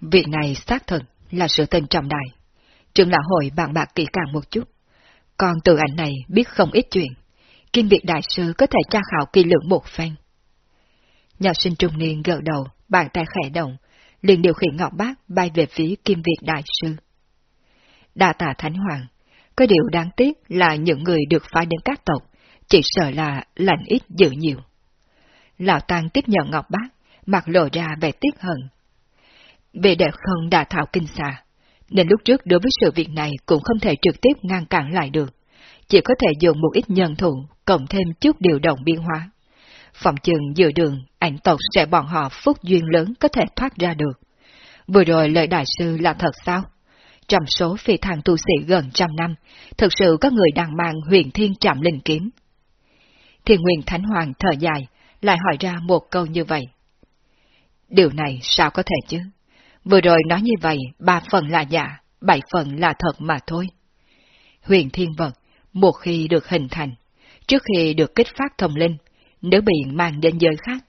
Việc này xác thực là sự tình trọng đại. Trường lão hội bàn bạc kỹ càng một chút. Còn từ ảnh này biết không ít chuyện. Kim Việt Đại Sư có thể tra khảo kỳ lượng một phen. Nhà sinh trung niên gật đầu, bàn tay khẽ động, liền điều khiển ngọc bát bay về phía Kim Việt Đại Sư. Đa tà Thánh Hoàng, có điều đáng tiếc là những người được phái đến các tộc, chỉ sợ là lành ít dữ nhiều. Lão Tăng tiếp nhận ngọc bát, mặt lộ ra vẻ tiếc hận. Vì đẹp không đã thảo kinh xà, nên lúc trước đối với sự việc này cũng không thể trực tiếp ngăn cản lại được, chỉ có thể dùng một ít nhân thủ, cộng thêm chút điều động biến hóa. Phòng chừng dự đường, ảnh tộc sẽ bọn họ phúc duyên lớn có thể thoát ra được. Vừa rồi lời đại sư là thật sao? Trong số phi thằng tu sĩ gần trăm năm, thực sự có người đang mang huyền thiên trạm linh kiếm. Thiên Nguyên Thánh Hoàng thở dài, lại hỏi ra một câu như vậy. Điều này sao có thể chứ? Vừa rồi nói như vậy, ba phần là giả, bảy phần là thật mà thôi. Huyền thiên vật, một khi được hình thành, trước khi được kích phát thông linh, nếu bị mang đến giới khác,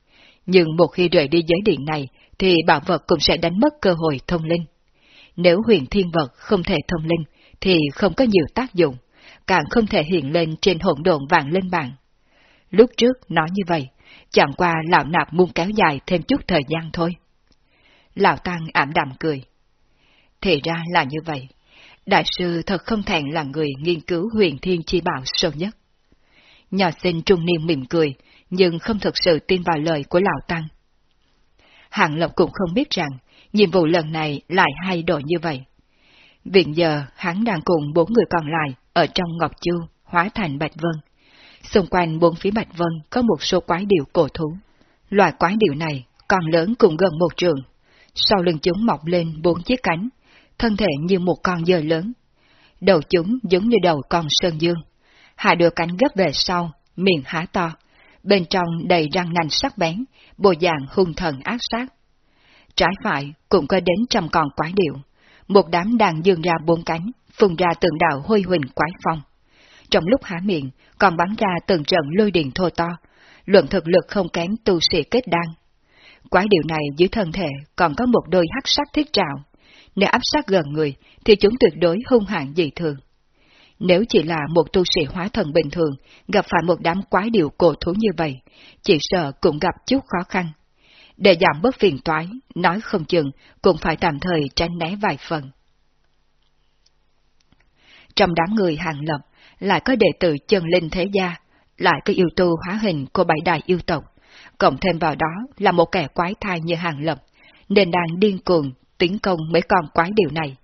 nhưng một khi rời đi giới điện này, thì bảo vật cũng sẽ đánh mất cơ hội thông linh. Nếu huyền thiên vật không thể thông linh, thì không có nhiều tác dụng, càng không thể hiện lên trên hỗn độn vạn linh bảng. Lúc trước nói như vậy, chẳng qua lão nạp muốn kéo dài thêm chút thời gian thôi. Lão Tăng ảm đạm cười. Thì ra là như vậy. Đại sư thật không thẹn là người nghiên cứu huyền thiên chi bảo sâu nhất. Nhà sinh trung niên mỉm cười, nhưng không thực sự tin vào lời của Lão Tăng. Hạng Lộc cũng không biết rằng, nhiệm vụ lần này lại hay đổi như vậy. Viện giờ, hắn đang cùng bốn người còn lại ở trong Ngọc Chu, hóa thành Bạch Vân. Xung quanh bốn phía Bạch Vân có một số quái điệu cổ thú. Loại quái điệu này còn lớn cùng gần một trường. Sau lưng chúng mọc lên bốn chiếc cánh, thân thể như một con dơi lớn. Đầu chúng giống như đầu con sơn dương. Hai đứa cánh gấp về sau, miệng há to, bên trong đầy răng nanh sắc bén, bộ dạng hung thần ác sát. Trái phải cũng có đến trăm con quái điệu, một đám đang dương ra bốn cánh, phun ra tượng đạo hôi huỳnh quái phong. Trong lúc há miệng, còn bắn ra từng trận lôi điện thô to, luận thực lực không kém tu sĩ kết đan. Quái điều này dưới thân thể còn có một đôi hắc sắc thiết trạo, nếu áp sát gần người thì chúng tuyệt đối hung hãn dị thường. Nếu chỉ là một tu sĩ hóa thần bình thường, gặp phải một đám quái điều cổ thú như vậy, chỉ sợ cũng gặp chút khó khăn. Để giảm bớt phiền toái, nói không chừng, cũng phải tạm thời tránh né vài phần. Trong đám người hàng lập, lại có đệ tử chân linh thế gia, lại có yêu tu hóa hình của bảy đại yêu tộc, cộng thêm vào đó là một kẻ quái thai như hàng lập, nên đang điên cuồng tiến công mấy con quái điều này,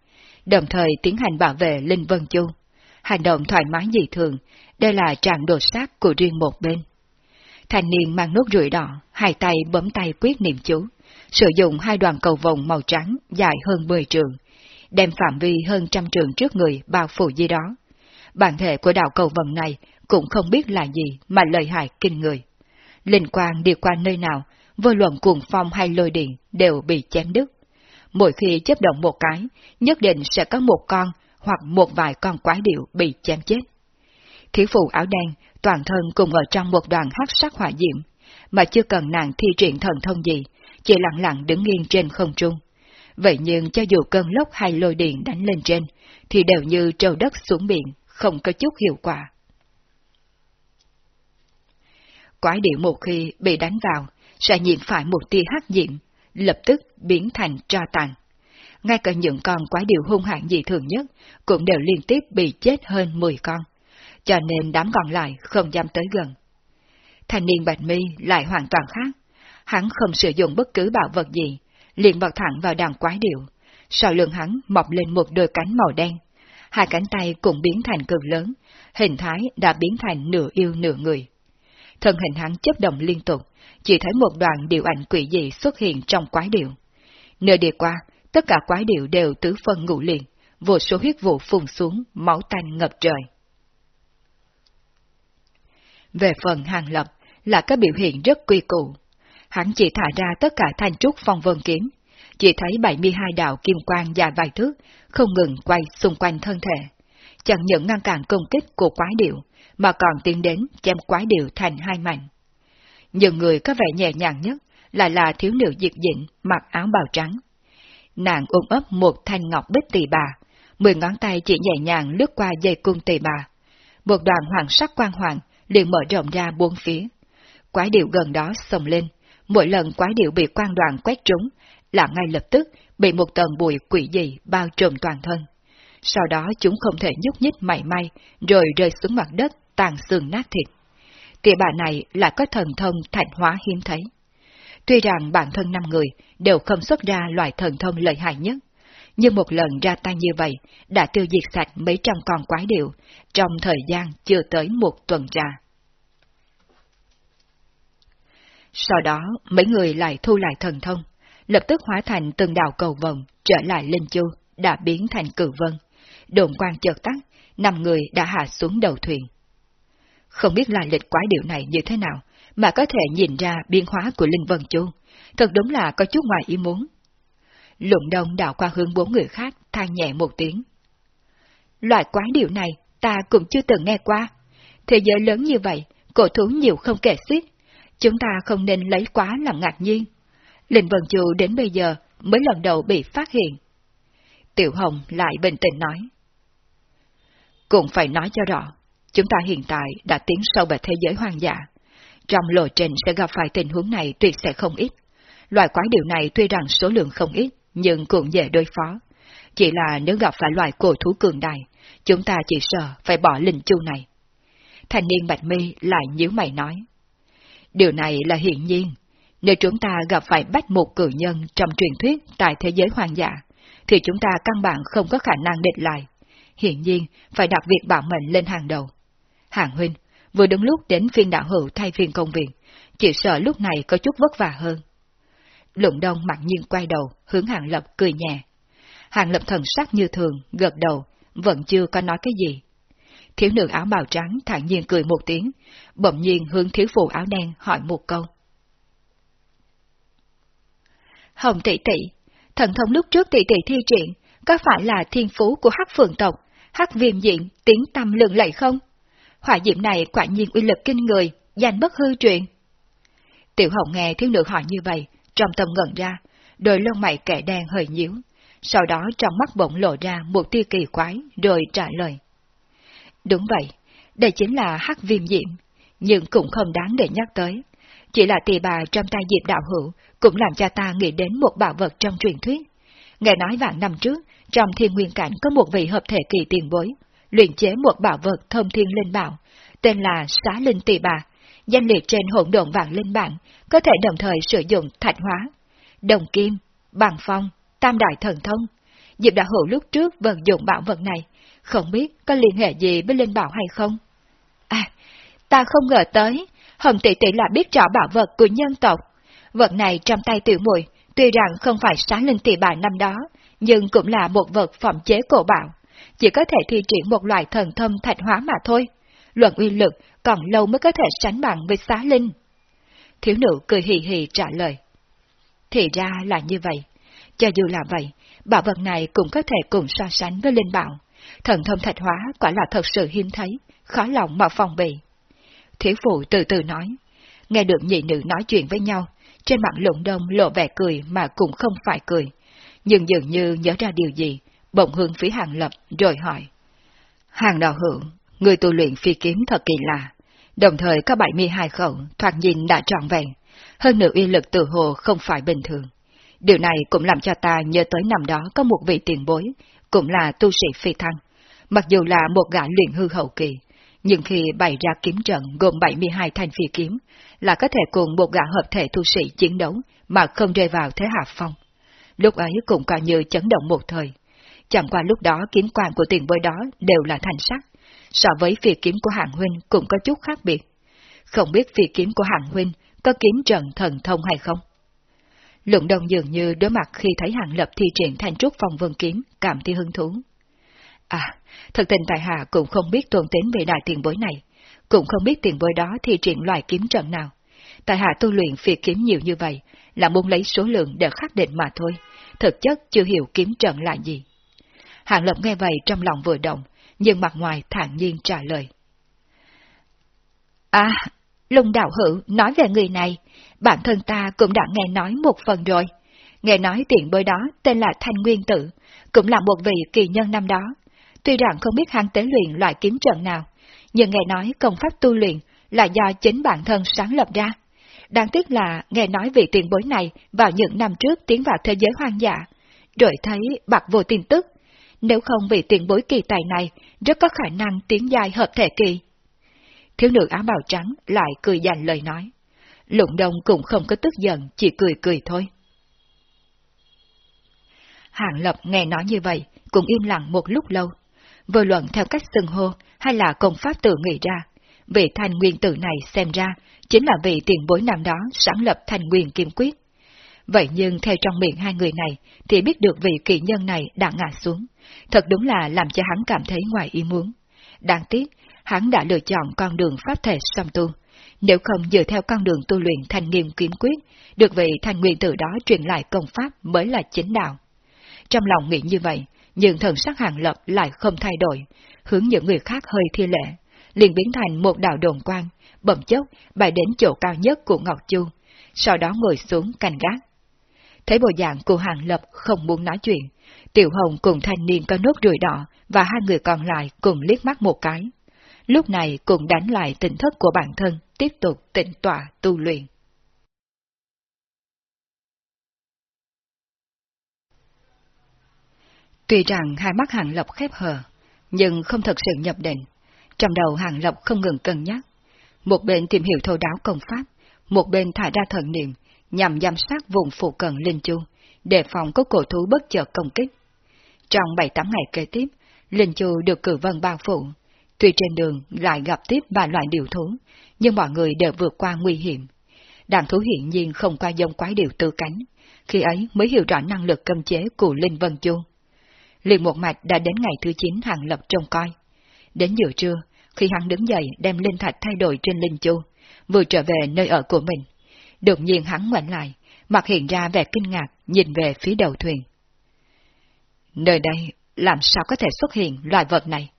đồng thời tiến hành bảo vệ Linh Vân Chu. Hành động thoải mái dị thường, đây là trạng đột sát của riêng một bên. Thành niên mang nốt rưỡi đỏ, hai tay bấm tay quyết niệm chú, sử dụng hai đoàn cầu vòng màu trắng dài hơn 10 trường, đem phạm vi hơn trăm trường trước người bao phủ dưới đó. Bản thể của đạo cầu vòng này cũng không biết là gì mà lợi hại kinh người. Linh quang đi qua nơi nào, vô luận cuồng phong hay lôi điện đều bị chém đứt. Mỗi khi chấp động một cái, nhất định sẽ có một con hoặc một vài con quái điệu bị chém chết. Thiếu phụ áo đen toàn thân cùng ở trong một đoàn hắc sắc hỏa diệm, mà chưa cần nàng thi triển thần thông gì, chỉ lặng lặng đứng yên trên không trung. Vậy nhưng cho dù cơn lốc hay lôi điện đánh lên trên, thì đều như trâu đất xuống biển, không có chút hiệu quả. Quái điệu một khi bị đánh vào, sẽ nhiễm phải một tia hắc diệm, lập tức biến thành tro tàn. Ngay cả những con quái điệu hung hãn dị thường nhất cũng đều liên tiếp bị chết hơn 10 con, cho nên đám còn lại không dám tới gần. Thanh niên Bạch Mi lại hoàn toàn khác, hắn không sử dụng bất cứ bảo vật gì, liền bật thẳng vào đàn quái điệu, sau lưng hắn mọc lên một đôi cánh màu đen, hai cánh tay cũng biến thành cực lớn, hình thái đã biến thành nửa yêu nửa người. Thân hình hắn chấp động liên tục, chỉ thấy một đoàn điều ảnh quỷ dị xuất hiện trong quái điệu. Nơi đi qua, tất cả quái điệu đều tứ phân ngủ liền, vô số huyết vụ phun xuống, máu tanh ngập trời. Về phần hàng lập, là các biểu hiện rất quy cụ. Hắn chỉ thả ra tất cả thanh trúc phong vân kiếm, chỉ thấy 72 đạo kim quang dài vài thước, không ngừng quay xung quanh thân thể. Chẳng những ngăn cản công kích của quái điệu, mà còn tiến đến chém quái điệu thành hai mảnh. Những người có vẻ nhẹ nhàng nhất lại là thiếu nữ diệt dịnh mặc áo bào trắng. Nàng ôm ấp một thanh ngọc bích tỳ bà, mười ngón tay chỉ nhẹ nhàng lướt qua dây cung tỳ bà. Một đoàn hoàng sắc quang hoàng liền mở rộng ra bốn phía. Quái điệu gần đó sồng lên, mỗi lần quái điệu bị quang đoàn quét trúng, là ngay lập tức bị một tầng bụi quỷ dị bao trùm toàn thân. Sau đó chúng không thể nhúc nhích mảy may, rồi rơi xuống mặt đất, tàn xương nát thịt. Tìa bà này lại có thần thông thành hóa hiếm thấy. Tuy rằng bản thân năm người đều không xuất ra loại thần thông lợi hại nhất, nhưng một lần ra tay như vậy đã tiêu diệt sạch mấy trăm con quái điệu trong thời gian chưa tới một tuần trà. Sau đó, mấy người lại thu lại thần thông, lập tức hóa thành từng đạo cầu vòng trở lại Linh Chu, đã biến thành cử vân. Đồn quang chợt tắt, năm người đã hạ xuống đầu thuyền. Không biết lại lịch quái điệu này như thế nào, mà có thể nhìn ra biến hóa của Linh Vân Chu. Thật đúng là có chút ngoài ý muốn. Lụng đông đảo qua hướng bốn người khác, than nhẹ một tiếng. Loại quái điệu này, ta cũng chưa từng nghe qua. Thế giới lớn như vậy, cổ thú nhiều không kể xiết. Chúng ta không nên lấy quá làm ngạc nhiên. Linh Vân Chu đến bây giờ mới lần đầu bị phát hiện. Tiểu Hồng lại bình tĩnh nói. Cũng phải nói cho rõ, chúng ta hiện tại đã tiến sâu vào thế giới hoang dã. Trong lộ trình sẽ gặp phải tình huống này tuyệt sẽ không ít. Loại quái điều này tuy rằng số lượng không ít, nhưng cũng dễ đối phó. Chỉ là nếu gặp phải loại cổ thú cường đại, chúng ta chỉ sợ phải bỏ linh chu này. Thành niên Bạch Mi lại nhíu mày nói. Điều này là hiển nhiên. Nếu chúng ta gặp phải bách một cử nhân trong truyền thuyết tại thế giới hoang dã, thì chúng ta căn bản không có khả năng địch lại. Hiện nhiên, phải đặt việc bảo mệnh lên hàng đầu. Hàng huynh, vừa đúng lúc đến phiên đạo hữu thay phiên công việc, chỉ sợ lúc này có chút vất vả hơn. Lụng đông mặc nhiên quay đầu, hướng hàng lập cười nhẹ. Hàng lập thần sắc như thường, gật đầu, vẫn chưa có nói cái gì. Thiếu nữ áo bào trắng thản nhiên cười một tiếng, bỗng nhiên hướng thiếu phụ áo đen hỏi một câu. Hồng tỷ tỷ, thần thông lúc trước tỷ tỷ thi triển, có phải là thiên phú của hắc phượng tộc, hắc viêm diện, tiếng tâm lượng lệ không? Hỏa diệm này quả nhiên uy lực kinh người, danh bất hư truyền. Tiểu hồng nghe thiếu nữ hỏi như vậy, trong tâm ngẩn ra, đôi lông mày kẻ đen hơi nhíu, sau đó trong mắt bỗng lộ ra một tia kỳ quái, rồi trả lời. Đúng vậy, đây chính là hắc viêm diệm, nhưng cũng không đáng để nhắc tới. Chỉ là tỳ bà trong tay diệp đạo hữu cũng làm cho ta nghĩ đến một bảo vật trong truyền thuyết. Nghe nói vạn năm trước, trong thiên nguyên cảnh có một vị hợp thể kỳ tiền bối, luyện chế một bảo vật thông thiên linh bảo, tên là xá linh tỳ bà, danh liệt trên hỗn độn vạn linh bản, có thể đồng thời sử dụng thạch hóa, đồng kim, bằng phong, tam đại thần thông. Diệp đạo hữu lúc trước vận dụng bảo vật này, không biết có liên hệ gì với linh bảo hay không? À, ta không ngờ tới, Hồng tỷ tỷ là biết rõ bảo vật của nhân tộc. Vật này trong tay tiểu muội tuy rằng không phải sáng linh tỷ bà năm đó, nhưng cũng là một vật phẩm chế cổ bảo, chỉ có thể thi triển một loại thần thâm thạch hóa mà thôi. Luận uy lực còn lâu mới có thể sánh bằng với xá linh. Thiếu nữ cười hì hì trả lời. Thì ra là như vậy. Cho dù là vậy, bảo vật này cũng có thể cùng so sánh với linh bảo. Thần thông thạch hóa quả là thật sự hiếm thấy, khó lòng mà phòng bị. Thiếu phụ từ từ nói, nghe được nhị nữ nói chuyện với nhau, trên mặt lụng đông lộ vẻ cười mà cũng không phải cười, nhưng dường như nhớ ra điều gì, bỗng hướng phía hàng lập rồi hỏi. Hàng đạo hữu, người tu luyện phi kiếm thật kỳ lạ, đồng thời có 72 khẩu thoạt nhìn đã trọn vẹn, hơn nữa uy lực tự hồ không phải bình thường. Điều này cũng làm cho ta nhớ tới năm đó có một vị tiền bối, cũng là tu sĩ phi thăng, mặc dù là một gã luyện hư hậu kỳ, nhưng khi bày ra kiếm trận gồm 72 thanh phi kiếm, là có thể cùng một gã hợp thể tu sĩ chiến đấu mà không rơi vào thế hạ phong. Lúc ấy cũng coi như chấn động một thời. Chẳng qua lúc đó kiếm quang của tiền bối đó đều là thành sắc, so với phi kiếm của hạng huynh cũng có chút khác biệt. Không biết phi kiếm của hạng huynh có kiếm trận thần thông hay không? Luận đông dường như đối mặt khi thấy hạng lập thi triển thanh trúc phong vân kiếm, cảm thấy hứng thú. À, thật tình tại hạ cũng không biết tuần tính về đại tiền bối này, cũng không biết tiền bối đó thi triển loại kiếm trận nào. Tại hạ tu luyện phi kiếm nhiều như vậy, là muốn lấy số lượng để khắc định mà thôi, thực chất chưa hiểu kiếm trận là gì. Hạng lập nghe vậy trong lòng vừa động, nhưng mặt ngoài thản nhiên trả lời. À, lùng đạo hữu nói về người này, bản thân ta cũng đã nghe nói một phần rồi. nghe nói tiền bối đó tên là Thanh Nguyên Tử, cũng là một vị kỳ nhân năm đó. Tuy rằng không biết hắn tế luyện loại kiếm trận nào, nhưng nghe nói công pháp tu luyện là do chính bản thân sáng lập ra. Đáng tiếc là nghe nói vị tiền bối này vào những năm trước tiến vào thế giới hoang dã, rồi thấy bạc vô tin tức. Nếu không bị tiền bối kỳ tài này, rất có khả năng tiến dài hợp thể kỳ. Thiếu nữ áo bào trắng lại cười dành lời nói. Lụng đông cũng không có tức giận, chỉ cười cười thôi. Hàng Lập nghe nói như vậy, cũng im lặng một lúc lâu. Vừa luận theo cách xưng hô hay là công pháp tự nghĩ ra, vị thanh nguyên tử này xem ra chính là vị tiền bối năm đó sáng lập thanh nguyên kiếm quyết. Vậy nhưng theo trong miệng hai người này thì biết được vị kỳ nhân này đã ngã xuống. Thật đúng là làm cho hắn cảm thấy ngoài ý muốn. Đáng tiếc, hắn đã lựa chọn con đường pháp thể song tu. Nếu không dựa theo con đường tu luyện thanh nghiêm kiếm quyết, được vị thanh nguyên tử đó truyền lại công pháp mới là chính đạo. Trong lòng nghĩ như vậy, nhưng thần sắc hàng lập lại không thay đổi, hướng những người khác hơi thi lệ, liền biến thành một đạo đồn quang, bẩm chốc bay đến chỗ cao nhất của Ngọc Chu, sau đó ngồi xuống canh gác. Thấy bộ dạng của hàng lập không muốn nói chuyện, Tiểu Hồng cùng thanh niên có nốt ruồi đỏ và hai người còn lại cùng liếc mắt một cái. Lúc này cùng đánh lại tỉnh thức của bản thân, tiếp tục tịnh tọa tu luyện. Tuy rằng hai mắt Hàng Lập khép hờ, nhưng không thật sự nhập định. Trong đầu Hàng Lập không ngừng cân nhắc. Một bên tìm hiểu thô đáo công pháp, một bên thả ra thần niệm, nhằm giám sát vùng phụ cận Linh Chu, đề phòng có cổ thú bất chợt công kích. Trong 7-8 ngày kế tiếp, Linh Chu được cử vân bao phủ. Tuy trên đường lại gặp tiếp ba loại điều thú, nhưng mọi người đều vượt qua nguy hiểm. Đàn thú hiện nhiên không qua dông quái điều tư cánh, khi ấy mới hiểu rõ năng lực cầm chế của Linh Vân Chu liền một mạch đã đến ngày thứ 9 hàng lập trông coi. Đến giữa trưa, khi hắn đứng dậy đem linh thạch thay đổi trên linh chu, vừa trở về nơi ở của mình. Đột nhiên hắn ngoảnh lại, mặt hiện ra vẻ kinh ngạc, nhìn về phía đầu thuyền. Nơi đây, làm sao có thể xuất hiện loài vật này?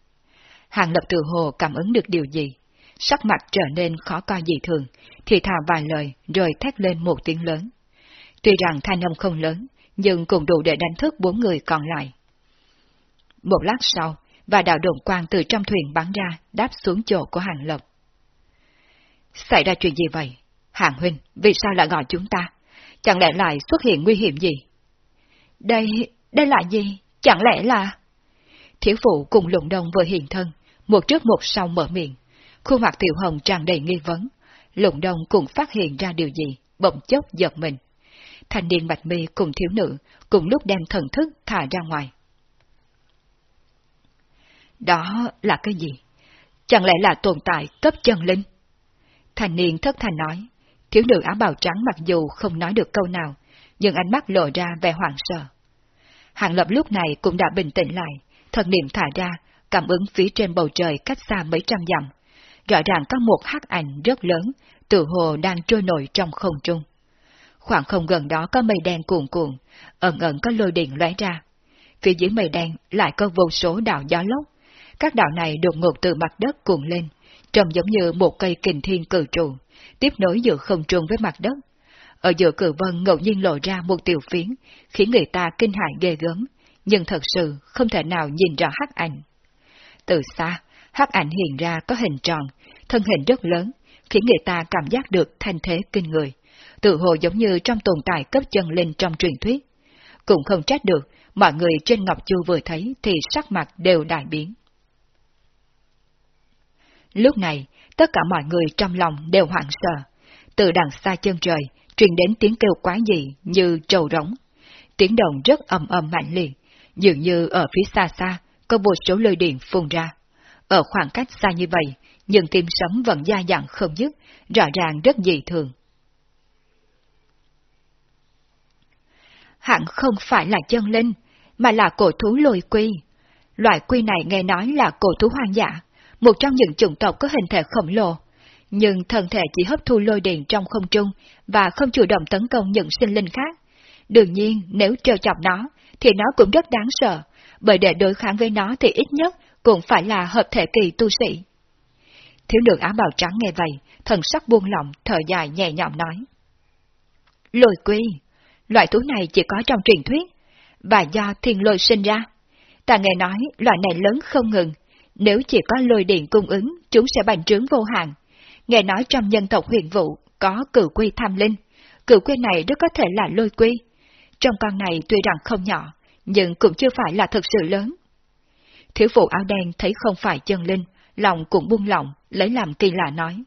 Hàng lập tự hồ cảm ứng được điều gì? Sắc mặt trở nên khó coi dị thường, thì thào vài lời rồi thét lên một tiếng lớn. Tuy rằng thanh âm không lớn, nhưng cũng đủ để đánh thức bốn người còn lại. Một lát sau, và đạo đồn quang từ trong thuyền bắn ra, đáp xuống chỗ của Hàng Lập. Xảy ra chuyện gì vậy? Hàng Huynh, vì sao lại gọi chúng ta? Chẳng lẽ lại xuất hiện nguy hiểm gì? Đây, đây là gì? Chẳng lẽ là... Thiếu phụ cùng lụng đông vừa hiện thân, một trước một sau mở miệng. Khuôn mặt tiểu hồng tràn đầy nghi vấn. Lụng đông cũng phát hiện ra điều gì, bỗng chốc giật mình. Thanh niên bạch mi cùng thiếu nữ, cùng lúc đem thần thức thả ra ngoài. Đó là cái gì? Chẳng lẽ là tồn tại cấp chân linh? Thành niên thất thành nói, thiếu nữ áo bào trắng mặc dù không nói được câu nào, nhưng ánh mắt lộ ra vẻ hoảng sợ. Hàng lập lúc này cũng đã bình tĩnh lại, thần niệm thả ra, cảm ứng phía trên bầu trời cách xa mấy trăm dặm. Rõ ràng có một hắc ảnh rất lớn, tự hồ đang trôi nổi trong không trung. Khoảng không gần đó có mây đen cuồn cuộn, ẩn ẩn có lôi điện lóe ra. Phía dưới mây đen lại có vô số đạo gió lốc, các đạo này đột ngột từ mặt đất cuộn lên, trông giống như một cây kình thiên cử trụ, tiếp nối giữa không trung với mặt đất. Ở giữa cử vân ngẫu nhiên lộ ra một tiểu phiến, khiến người ta kinh hại ghê gớm, nhưng thật sự không thể nào nhìn rõ hắc ảnh. Từ xa, hắc ảnh hiện ra có hình tròn, thân hình rất lớn, khiến người ta cảm giác được thanh thế kinh người, tự hồ giống như trong tồn tại cấp chân linh trong truyền thuyết. Cũng không trách được, mọi người trên Ngọc Chu vừa thấy thì sắc mặt đều đại biến. Lúc này, tất cả mọi người trong lòng đều hoảng sợ. Từ đằng xa chân trời, truyền đến tiếng kêu quá dị như trầu rống. Tiếng động rất ầm ầm mạnh liệt, dường như ở phía xa xa, có một số lôi điện phun ra. Ở khoảng cách xa như vậy, nhưng tim sấm vẫn gia dặn không dứt, rõ ràng rất dị thường. Hẳn không phải là chân linh, mà là cổ thú lôi quy. Loại quy này nghe nói là cổ thú hoang dã, một trong những chủng tộc có hình thể khổng lồ, nhưng thân thể chỉ hấp thu lôi điện trong không trung và không chủ động tấn công những sinh linh khác. Đương nhiên, nếu trêu chọc nó, thì nó cũng rất đáng sợ, bởi để đối kháng với nó thì ít nhất cũng phải là hợp thể kỳ tu sĩ. Thiếu nữ áo bào trắng nghe vậy, thần sắc buông lỏng, thở dài nhẹ nhõm nói. Lôi quy, loại thú này chỉ có trong truyền thuyết, và do thiên lôi sinh ra. Ta nghe nói loại này lớn không ngừng, nếu chỉ có lôi điện cung ứng, chúng sẽ bành trướng vô hạn. Nghe nói trong nhân tộc huyền vụ có cử quy tham linh, cử quy này rất có thể là lôi quy. Trong con này tuy rằng không nhỏ, nhưng cũng chưa phải là thực sự lớn. Thiếu phụ áo đen thấy không phải chân linh, lòng cũng buông lỏng, lấy làm kỳ lạ nói.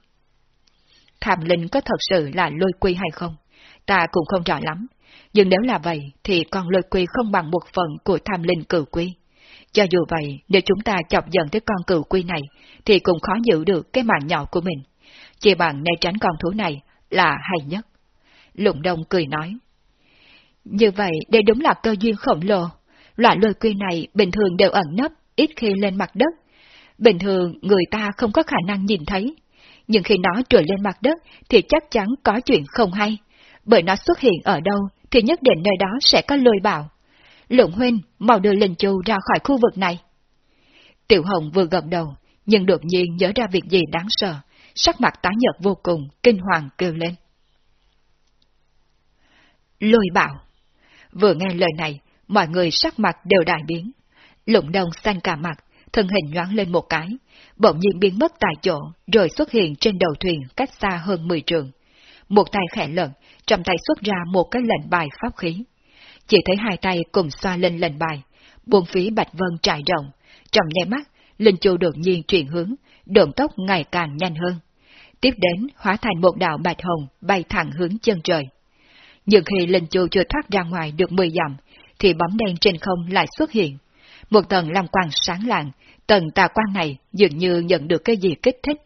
Tham linh có thật sự là lôi quy hay không? Ta cũng không rõ lắm, nhưng nếu là vậy thì con lôi quy không bằng một phần của tham linh cử quy. Cho dù vậy, nếu chúng ta chọc giận tới con cừu quy này, thì cũng khó giữ được cái mạng nhỏ của mình. Chỉ bằng né tránh con thú này là hay nhất. Lụng Đông cười nói. Như vậy, đây đúng là cơ duyên khổng lồ. Loại lôi quy này bình thường đều ẩn nấp, ít khi lên mặt đất. Bình thường người ta không có khả năng nhìn thấy. Nhưng khi nó trồi lên mặt đất thì chắc chắn có chuyện không hay. Bởi nó xuất hiện ở đâu thì nhất định nơi đó sẽ có lôi bạo. Lượng huynh, mau đưa Linh Chu ra khỏi khu vực này. Tiểu Hồng vừa gật đầu, nhưng đột nhiên nhớ ra việc gì đáng sợ, sắc mặt tái nhợt vô cùng, kinh hoàng kêu lên. Lôi bạo. Vừa nghe lời này, mọi người sắc mặt đều đại biến. Lụng đông xanh cả mặt, thân hình nhoáng lên một cái, bỗng nhiên biến mất tại chỗ, rồi xuất hiện trên đầu thuyền cách xa hơn 10 trường. Một tay khẽ lợn, trong tay xuất ra một cái lệnh bài pháp khí. Chỉ thấy hai tay cùng xoa lên lên bài, buông phí bạch vân trải rộng, trong nháy mắt, linh chu đột nhiên chuyển hướng, độn tốc ngày càng nhanh hơn. Tiếp đến hóa thành một đạo bạch hồng bay thẳng hướng chân trời. Nhưng khi linh chu chưa thoát ra ngoài được 10 dặm, thì bóng đen trên không lại xuất hiện. Một tầng lam quang sáng lạng, tầng tà quang này dường như nhận được cái gì kích thích,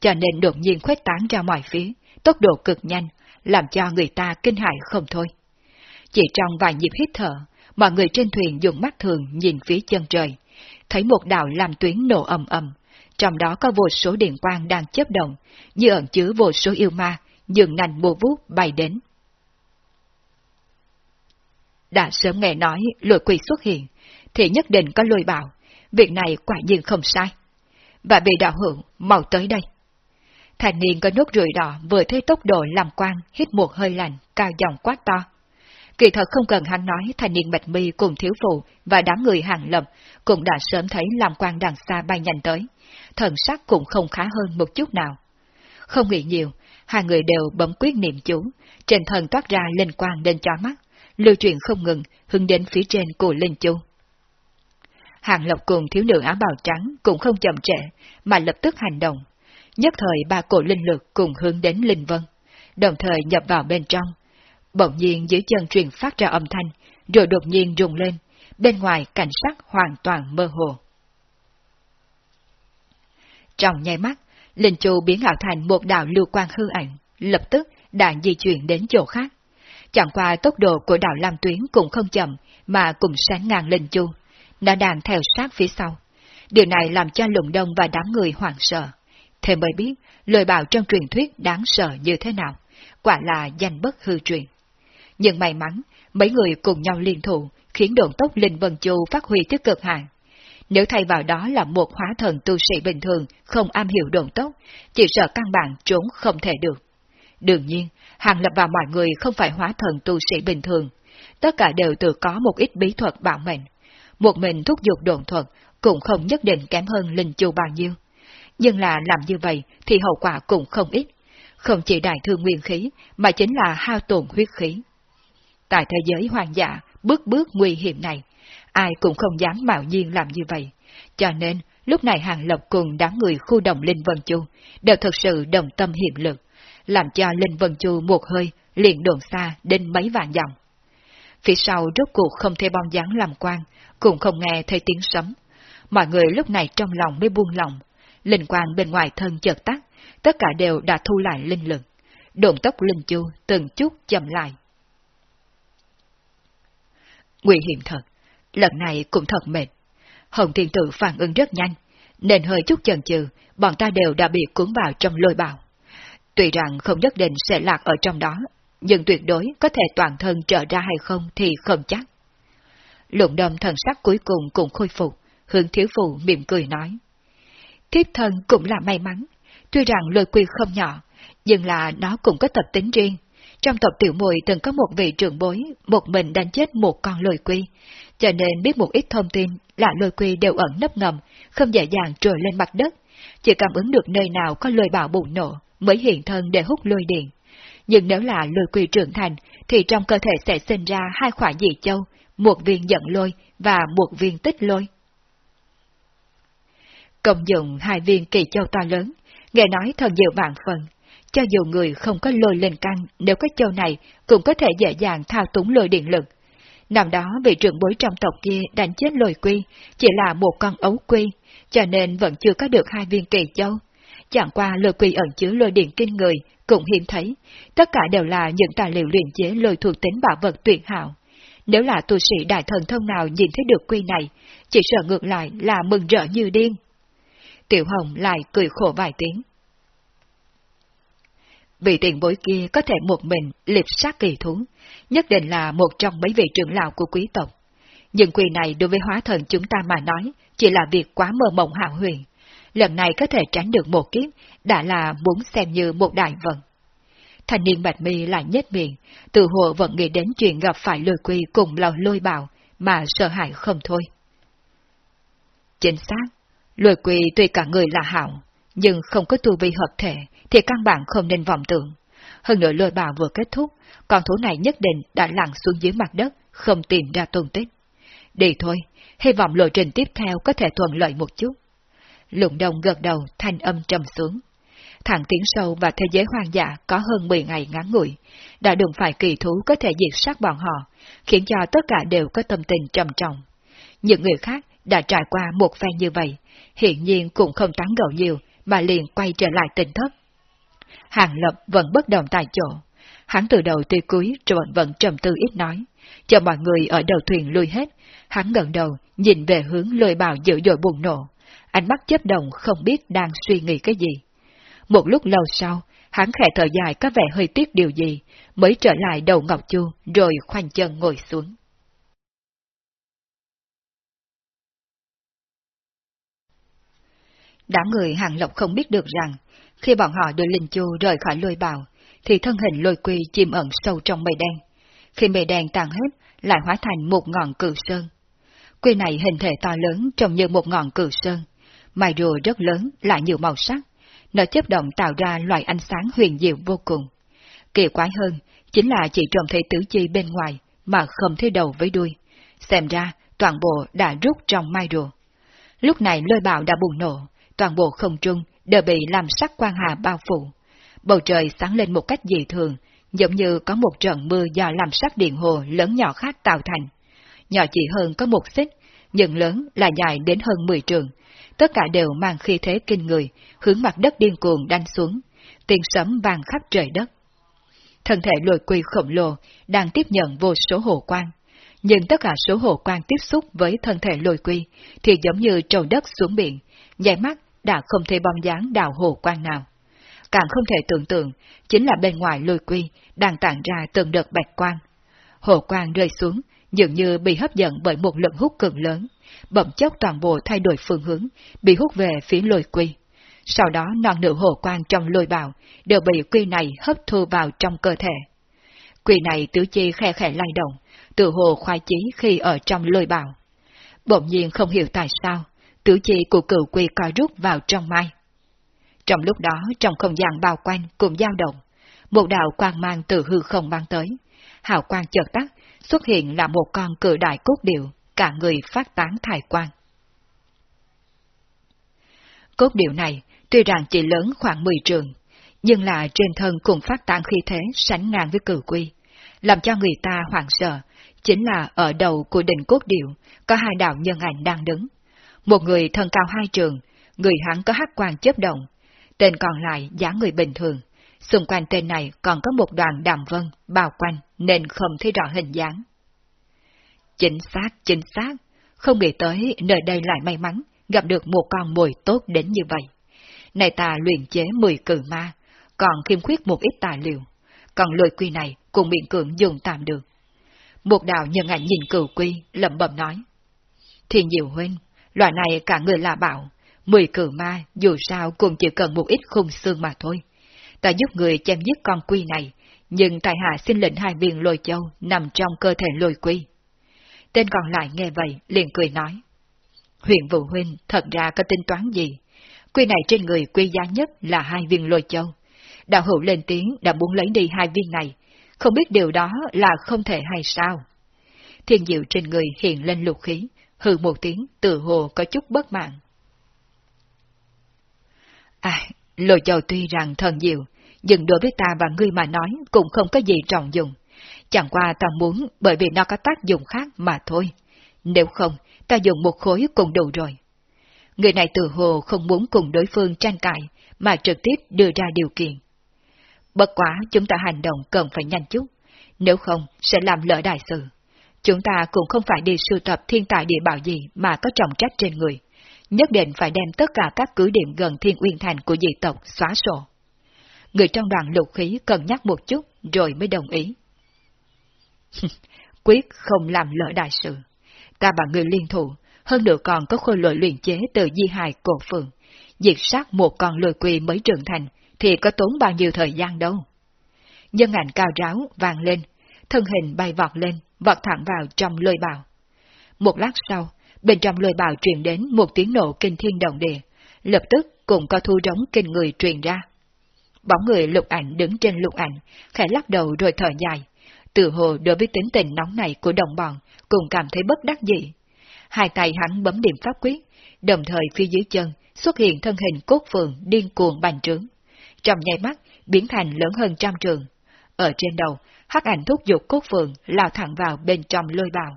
cho nên đột nhiên khuếch tán ra mọi phía, tốc độ cực nhanh, làm cho người ta kinh hại không thôi. Chỉ trong vài nhịp hít thở, mọi người trên thuyền dùng mắt thường nhìn phía chân trời, thấy một đạo làm tuyến nổ ầm ầm, trong đó có vô số điện quang đang chớp động, như ẩn chứa vô số yêu ma, dường nành mùa vút bay đến. Đã sớm nghe nói lôi quỷ xuất hiện, thì nhất định có lôi bạo, việc này quả nhiên không sai. Và bị đạo hữu, mau tới đây. Thành niên có nốt rùi đỏ vừa thấy tốc độ làm quang, hít một hơi lạnh, cao giọng quát to. Kỳ thật không cần hắn nói thành niên bạch mi cùng thiếu phụ và đám người hàng lập cũng đã sớm thấy làm quan đằng xa bay nhanh tới. Thần sắc cũng không khá hơn một chút nào. Không nghĩ nhiều, hai người đều bấm quyết niệm chú, trên thần toát ra linh quang lên cho mắt, lưu truyền không ngừng, hướng đến phía trên của linh chú. Hàng Lộc cùng thiếu nữ áo bào trắng cũng không chậm trễ, mà lập tức hành động. Nhất thời ba cổ linh lực cùng hướng đến Linh Vân, đồng thời nhập vào bên trong, Bỗng nhiên dưới chân truyền phát ra âm thanh, rồi đột nhiên rung lên, bên ngoài cảnh sắc hoàn toàn mơ hồ. Trong nháy mắt, Linh Chu biến ảo thành một đạo lưu quang hư ảnh, lập tức đã di chuyển đến chỗ khác. Chẳng qua tốc độ của đạo Lam Tuyến cũng không chậm, mà cùng sáng ngang Linh Chu. Nó đang theo sát phía sau. Điều này làm cho lụng đông và đám người hoảng sợ. Thế mới biết, lời bảo trong truyền thuyết đáng sợ như thế nào. Quả là danh bất hư truyền. Nhưng may mắn, mấy người cùng nhau liên thủ, khiến đồn tốc Linh Vân Chu phát huy tới cực hạn. Nếu thay vào đó là một hóa thần tu sĩ bình thường, không am hiểu đồn tốc, chỉ sợ căn bản trốn không thể được. Đương nhiên, Hàng Lập và mọi người không phải hóa thần tu sĩ bình thường, tất cả đều tự có một ít bí thuật bảo mệnh. Một mình thúc giục đồn thuật cũng không nhất định kém hơn Linh Chu bao nhiêu. Nhưng là làm như vậy thì hậu quả cũng không ít. Không chỉ đại thương nguyên khí, mà chính là hao tổn huyết khí. Tại thế giới hoang dã, bước bước nguy hiểm này, ai cũng không dám mạo nhiên làm như vậy. Cho nên, lúc này Hàng Lập cùng đám người khu đồng Linh Vân Chu đều thực sự đồng tâm hiểm lực, làm cho Linh Vân Chu một hơi liền đồn xa đến mấy vạn dặm. Phía sau rốt cuộc không thể bong dáng làm quan, cũng không nghe thấy tiếng sấm. Mọi người lúc này trong lòng mới buông lòng. Linh quang bên ngoài thân chợt tắt, tất cả đều đã thu lại linh lực. Độn tốc Linh Chu từng chút chậm lại. Nguy hiểm thật, lần này cũng thật mệt. Hồng Thiên Tử phản ứng rất nhanh, nên hơi chút chần chừ, bọn ta đều đã bị cuốn vào trong lôi bào. Tuy rằng không nhất định sẽ lạc ở trong đó, nhưng tuyệt đối có thể toàn thân trở ra hay không thì không chắc. Lụng đâm thần sắc cuối cùng cũng khôi phục, hướng thiếu phụ mỉm cười nói. Thiếp thân cũng là may mắn, tuy rằng lôi quy không nhỏ, nhưng là nó cũng có tập tính riêng, trong tộc tiểu muội từng có một vị trưởng bối, một mình đánh chết một con lôi quy, cho nên biết một ít thông tin là lôi quy đều ẩn nấp ngầm, không dễ dàng trồi lên mặt đất, chỉ cảm ứng được nơi nào có lôi bạo bùng nổ mới hiện thân để hút lôi điện. Nhưng nếu là lôi quy trưởng thành, thì trong cơ thể sẽ sinh ra hai quả dị châu, một viên giận lôi và một viên tích lôi. Công dụng hai viên kỳ châu to lớn, nghe nói thần diệu vạn phần, cho dù người không có lôi lên căng, nếu có châu này cũng có thể dễ dàng thao túng lôi điện lực. Năm đó vị trưởng bối trong tộc kia đánh chết lôi quy, chỉ là một con ấu quy, cho nên vẫn chưa có được hai viên kỳ châu. Chẳng qua lôi quy ẩn chứa lôi điện kinh người, cũng hiếm thấy, tất cả đều là những tài liệu luyện chế lôi thuộc tính bảo vật tuyệt hảo. Nếu là tu sĩ đại thần thông nào nhìn thấy được quy này, chỉ sợ ngược lại là mừng rỡ như điên. Tiểu Hồng lại cười khổ vài tiếng. Vị tiền bối kia có thể một mình liệp sát kỳ thú, nhất định là một trong mấy vị trưởng lão của quý tộc. Nhưng quỷ này đối với hóa thần chúng ta mà nói, chỉ là việc quá mơ mộng hạo huyền. Lần này có thể tránh được một kiếp, đã là muốn xem như một đại vận. Thành niên bạch mi lại nhếch miệng, tự hồ vẫn nghĩ đến chuyện gặp phải lôi quy cùng lòng lôi bào, mà sợ hãi không thôi. Chính xác, lôi quy tuy cả người là hảo, nhưng không có tu vi hợp thể, thì căn bản không nên vọng tưởng. Hơn nữa lôi bào vừa kết thúc, con thú này nhất định đã lặn xuống dưới mặt đất, không tìm ra tung tích. Đi thôi, hy vọng lộ trình tiếp theo có thể thuận lợi một chút. Lụng đồng gật đầu, thanh âm trầm xuống. Thẳng tiến sâu và thế giới hoang dã có hơn 10 ngày ngắn ngủi, đã đụng phải kỳ thú có thể diệt sát bọn họ, khiến cho tất cả đều có tâm tình trầm trọng. Những người khác đã trải qua một phen như vậy, hiện nhiên cũng không tán gẫu nhiều, mà liền quay trở lại tỉnh thất. Hàng Lập vẫn bất động tại chỗ. Hắn từ đầu tới cuối rồi vẫn, trầm tư ít nói. Cho mọi người ở đầu thuyền lui hết, hắn ngẩng đầu nhìn về hướng lôi bào dữ dội bùng nổ. Ánh mắt chấp động không biết đang suy nghĩ cái gì. Một lúc lâu sau, hắn khẽ thở dài có vẻ hơi tiếc điều gì, mới trở lại đầu Ngọc Chu rồi khoanh chân ngồi xuống. Đám người hàng lộc không biết được rằng, khi bọn họ đưa Linh Chu rời khỏi lôi bào, thì thân hình lôi quy chìm ẩn sâu trong mây đen. Khi mây đen tan hết, lại hóa thành một ngọn cử sơn. Quy này hình thể to lớn trông như một ngọn cử sơn, mài rùa rất lớn, lại nhiều màu sắc. Nó chấp động tạo ra loại ánh sáng huyền diệu vô cùng. Kỳ quái hơn, chính là chỉ trông thấy tứ chi bên ngoài, mà không thấy đầu với đuôi. Xem ra, toàn bộ đã rút trong mai rùa. Lúc này lôi bạo đã bùng nổ, toàn bộ không trung đều bị làm sắc quang hà bao phủ. Bầu trời sáng lên một cách dị thường, giống như có một trận mưa do làm sắc điện hồ lớn nhỏ khác tạo thành. Nhỏ chỉ hơn có một xích, nhưng lớn là dài đến hơn 10 trường. Tất cả đều mang khí thế kinh người, hướng mặt đất điên cuồng đánh xuống, tiếng sấm vang khắp trời đất. Thân thể lôi quy khổng lồ đang tiếp nhận vô số hồ quang, nhưng tất cả số hồ quang tiếp xúc với thân thể lôi quy thì giống như trầu đất xuống biển, nhảy mắt đã không thể bom dáng đào hồ quang nào. Càng không thể tưởng tượng, chính là bên ngoài lôi quy đang tản ra từng đợt bạch quang. Hồ quang rơi xuống, dường như bị hấp dẫn bởi một lực hút cực lớn, bỗng chốc toàn bộ thay đổi phương hướng, bị hút về phía lôi quy. Sau đó non nửa hồ quang trong lôi bào đều bị quy này hấp thu vào trong cơ thể. Quy này tứ chi khe khẽ lay động, tự hồ khoái chí khi ở trong lôi bào. Bỗng nhiên không hiểu tại sao, tử chi của cựu quy co rút vào trong mai. Trong lúc đó, trong không gian bao quanh cũng dao động, một đạo quang mang từ hư không mang tới. Hào quang chợt tắt, xuất hiện là một con cự đại cốt điệu, cả người phát tán thải quang. Cốt điệu này, tuy rằng chỉ lớn khoảng 10 trường, nhưng là trên thân cùng phát tán khí thế sánh ngang với cử quy, làm cho người ta hoảng sợ, chính là ở đầu của đỉnh cốt điệu có hai đạo nhân ảnh đang đứng. Một người thân cao hai trường, người hắn có hắc quan chớp động, tên còn lại giá người bình thường. Xung quanh tên này còn có một đoàn đàm vân bao quanh nên không thấy rõ hình dáng. Chính xác, chính xác, không nghĩ tới nơi đây lại may mắn gặp được một con mồi tốt đến như vậy. Này ta luyện chế 10 cử ma, còn khiêm khuyết một ít tài liệu, còn lôi quy này cũng miệng cưỡng dùng tạm được. Một đạo nhân ảnh nhìn cửu quy, lẩm bẩm nói. Thì nhiều huynh, loại này cả người là bảo, mười cử ma dù sao cũng chỉ cần một ít khung xương mà thôi. Ta giúp người chém giết con quy này, nhưng tại hạ xin lệnh hai viên lôi châu nằm trong cơ thể lôi quy. Tên còn lại nghe vậy, liền cười nói. Huyện Vũ Huynh thật ra có tính toán gì? Quy này trên người quy giá nhất là hai viên lôi châu. Đạo hữu lên tiếng đã muốn lấy đi hai viên này, không biết điều đó là không thể hay sao? Thiên diệu trên người hiện lên lục khí, hừ một tiếng, tự hồ có chút bất mạng. À, lôi châu tuy rằng thần diệu, nhưng đối với ta và ngươi mà nói cũng không có gì trọng dụng. Chẳng qua ta muốn bởi vì nó có tác dụng khác mà thôi. Nếu không, ta dùng một khối cũng đủ rồi. Người này tự hồ không muốn cùng đối phương tranh cãi, mà trực tiếp đưa ra điều kiện. Bất quá chúng ta hành động cần phải nhanh chút, nếu không sẽ làm lỡ đại sự. Chúng ta cũng không phải đi sưu tập thiên tài địa bảo gì mà có trọng trách trên người. Nhất định phải đem tất cả các cứ điểm gần thiên uyên thành của dị tộc xóa sổ. Người trong đoàn lục khí cân nhắc một chút rồi mới đồng ý. Quyết không làm lỡ đại sự. Ta và người liên thủ, hơn nữa còn có khôi lội luyện chế từ di hài cổ phường. Diệt sát một con lôi quỳ mới trưởng thành, thì có tốn bao nhiêu thời gian đâu. Nhân ảnh cao ráo vàng lên, thân hình bay vọt lên, vọt thẳng vào trong lôi bào. Một lát sau, bên trong lôi bào truyền đến một tiếng nổ kinh thiên động địa, lập tức cũng có thu rống kinh người truyền ra. Bóng người lục ảnh đứng trên lục ảnh, khẽ lắc đầu rồi thở dài. Tự hồ đối với tính tình nóng này của đồng bọn, cũng cảm thấy bất đắc dĩ. Hai tay hắn bấm điểm pháp quyết, đồng thời phía dưới chân xuất hiện thân hình cốt phượng điên cuồng bành trướng. Trong nháy mắt, biến thành lớn hơn trăm trường. Ở trên đầu, hắc ảnh thúc giục cốt phượng lao thẳng vào bên trong lôi bào.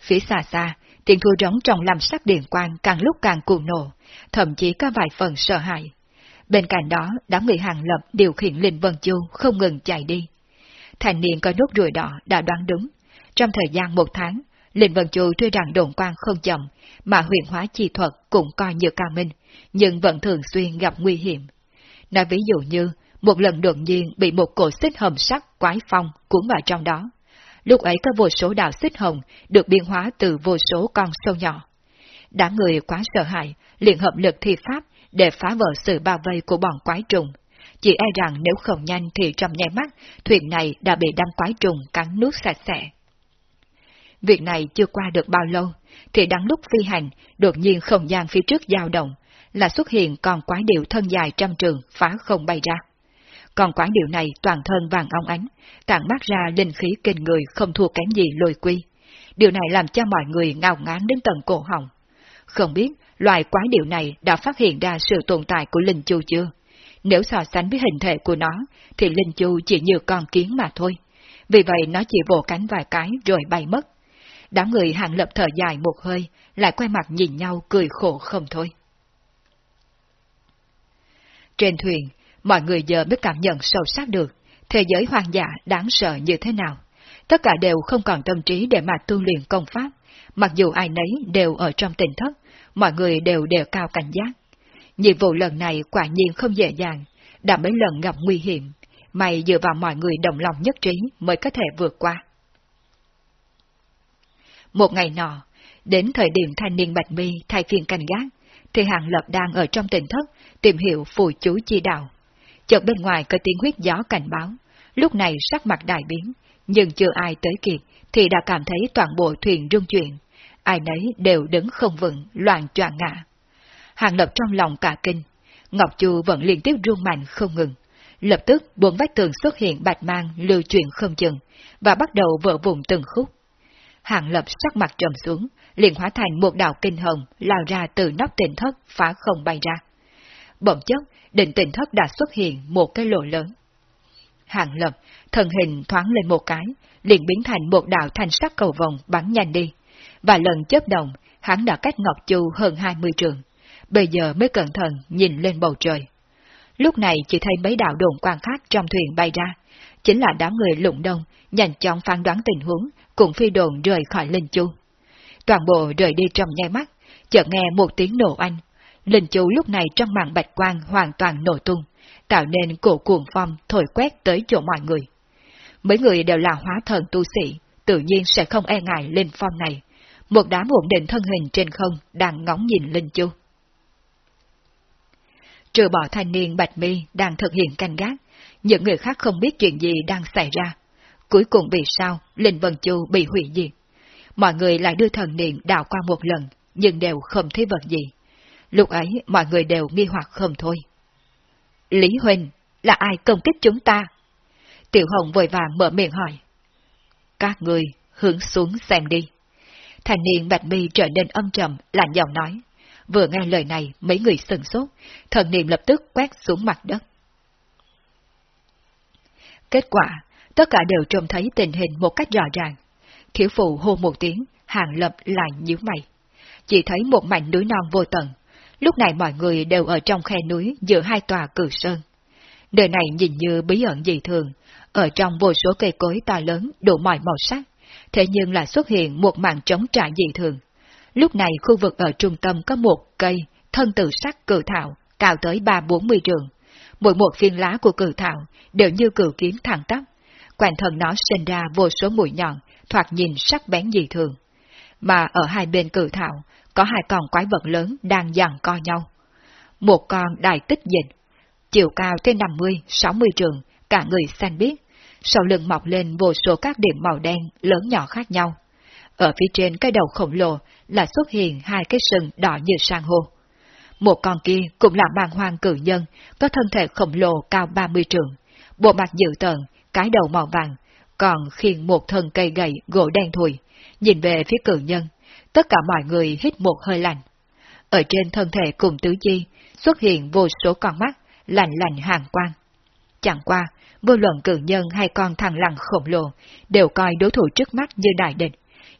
Phía xa xa, tiếng thua rống trong làm sắc điện quang càng lúc càng cuồng nổ, thậm chí có vài phần sợ hãi. Bên cạnh đó, đám người hàng lập điều khiển Linh Vân Chu không ngừng chạy đi. Thành niên có nốt ruồi đỏ đã đoán đúng. Trong thời gian một tháng, Linh Vân Chu tuy rằng đồn quang không chậm, mà huyền hóa chi thuật cũng coi như cao minh, nhưng vẫn thường xuyên gặp nguy hiểm. Nói ví dụ như, một lần đột nhiên bị một cổ xích hồng sắc quái phong cuốn vào trong đó. Lúc ấy có vô số đạo xích hồng được biên hóa từ vô số con sâu nhỏ. Đám người quá sợ hãi, liền hợp lực thi pháp để phá vỡ sự bao vây của bọn quái trùng. Chỉ e rằng nếu không nhanh thì trong nháy mắt, thuyền này đã bị đám quái trùng cắn nuốt sạch sẽ. Việc này chưa qua được bao lâu, thì đang lúc phi hành, đột nhiên không gian phía trước dao động, là xuất hiện con quái điệu thân dài trăm trường phá không bay ra. Còn quái điệu này toàn thân vàng ong ánh, tản mát ra linh khí kinh người không thua kém gì lôi quy. Điều này làm cho mọi người ngao ngán đến tận cổ họng. Không biết loài quái điệu này đã phát hiện ra sự tồn tại của linh chu chưa? Nếu so sánh với hình thể của nó, thì linh chu chỉ như con kiến mà thôi. Vì vậy nó chỉ vỗ cánh vài cái rồi bay mất. Đám người hàng lập thở dài một hơi, lại quay mặt nhìn nhau cười khổ không thôi. Trên thuyền, mọi người giờ mới cảm nhận sâu sắc được thế giới hoang dã đáng sợ như thế nào. Tất cả đều không còn tâm trí để mà tu luyện công pháp, mặc dù ai nấy đều ở trong tỉnh thất, mọi người đều đều cao cảnh giác. Nhiệm vụ lần này quả nhiên không dễ dàng, đã mấy lần gặp nguy hiểm, may dựa vào mọi người đồng lòng nhất trí mới có thể vượt qua. Một ngày nọ, đến thời điểm thanh niên Bạch Mi thay phiên canh gác, thì Hàng Lập đang ở trong tỉnh thất tìm hiểu phù chú chi đạo. Chợt bên ngoài có tiếng huyết gió cảnh báo, lúc này sắc mặt đại biến, nhưng chưa ai tới kịp thì đã cảm thấy toàn bộ thuyền rung chuyển, ai nấy đều đứng không vững, loạn choạng ngã. Hàng Lập trong lòng cả kinh, Ngọc Chu vẫn liên tiếp rung mạnh không ngừng. Lập tức bốn vách tường xuất hiện bạch mang lưu chuyển không chừng, và bắt đầu vỡ vùng từng khúc. Hàng Lập sắc mặt trầm xuống, liền hóa thành một đạo kinh hồng lao ra từ nóc tỉnh thất phá không bay ra. Bỗng chốc, định tỉnh thất đã xuất hiện một cái lỗ lớn. Hạng Lập, thần hình thoáng lên một cái, liền biến thành một đạo thanh sắc cầu vòng bắn nhanh đi. Và lần chớp đồng, hắn đã cách Ngọc Chu hơn 20 trường. Bây giờ mới cẩn thận nhìn lên bầu trời. Lúc này chỉ thấy mấy đạo đồn quan khác trong thuyền bay ra. Chính là đám người lụng đông, nhanh chóng phán đoán tình huống, cùng phi đồn rời khỏi Linh Chu. Toàn bộ rời đi trong nháy mắt, chợt nghe một tiếng nổ anh. Linh chú lúc này trong màn bạch quang hoàn toàn nổ tung, tạo nên cổ cuồng phong thổi quét tới chỗ mọi người. Mấy người đều là hóa thần tu sĩ, tự nhiên sẽ không e ngại lên phong này. Một đám ổn định thân hình trên không đang ngóng nhìn Linh chú. Trừ bỏ thanh niên Bạch Mi đang thực hiện canh gác, những người khác không biết chuyện gì đang xảy ra. Cuối cùng vì sao Linh Vân Chu bị hủy diệt? Mọi người lại đưa thần niệm đào qua một lần, nhưng đều không thấy vật gì. Lúc ấy mọi người đều nghi hoặc không thôi. Lý Huỳnh, là ai công kích chúng ta? Tiểu Hồng vội vàng mở miệng hỏi. Các người hướng xuống xem đi. Thành niên bạch mi trở nên âm trầm, lạnh giọng nói. Vừa nghe lời này, mấy người sừng sốt, thần niệm lập tức quét xuống mặt đất. Kết quả, tất cả đều trông thấy tình hình một cách rõ ràng. Thiếu phụ hô một tiếng, hàng lập lại nhíu mày. Chỉ thấy một mảnh núi non vô tận. Lúc này mọi người đều ở trong khe núi giữa hai tòa cử sơn. Đời này nhìn như bí ẩn dị thường, ở trong vô số cây cối to lớn đủ mọi màu sắc, thế nhưng lại xuất hiện một màn trống trải dị thường. Lúc này khu vực ở trung tâm có một cây thân tự sắc cử thảo, cao tới ba bốn mươi trường. Mỗi một phiên lá của cử thảo đều như cử kiếm thẳng tắp. Quanh thân nó sinh ra vô số mũi nhọn, thoạt nhìn sắc bén dị thường. Mà ở hai bên cử thảo, có hai con quái vật lớn đang giằng co nhau. Một con đại tích dịch, chiều cao trên 50-60 trường, cả người xanh biếc, sau lưng mọc lên vô số các điểm màu đen lớn nhỏ khác nhau. Ở phía trên cái đầu khổng lồ là xuất hiện hai cái sừng đỏ như sang hô. Một con kia cũng là mang hoang cử nhân, có thân thể khổng lồ cao 30 trường, bộ mặt dữ tợn, cái đầu màu vàng, còn khiêng một thân cây gậy gỗ đen thùi, nhìn về phía cử nhân, tất cả mọi người hít một hơi lạnh. Ở trên thân thể cùng tứ chi xuất hiện vô số con mắt, lạnh lạnh hàng quang. Chẳng qua, vô luận cử nhân hay con thằng lằn khổng lồ, đều coi đối thủ trước mắt như đại địch,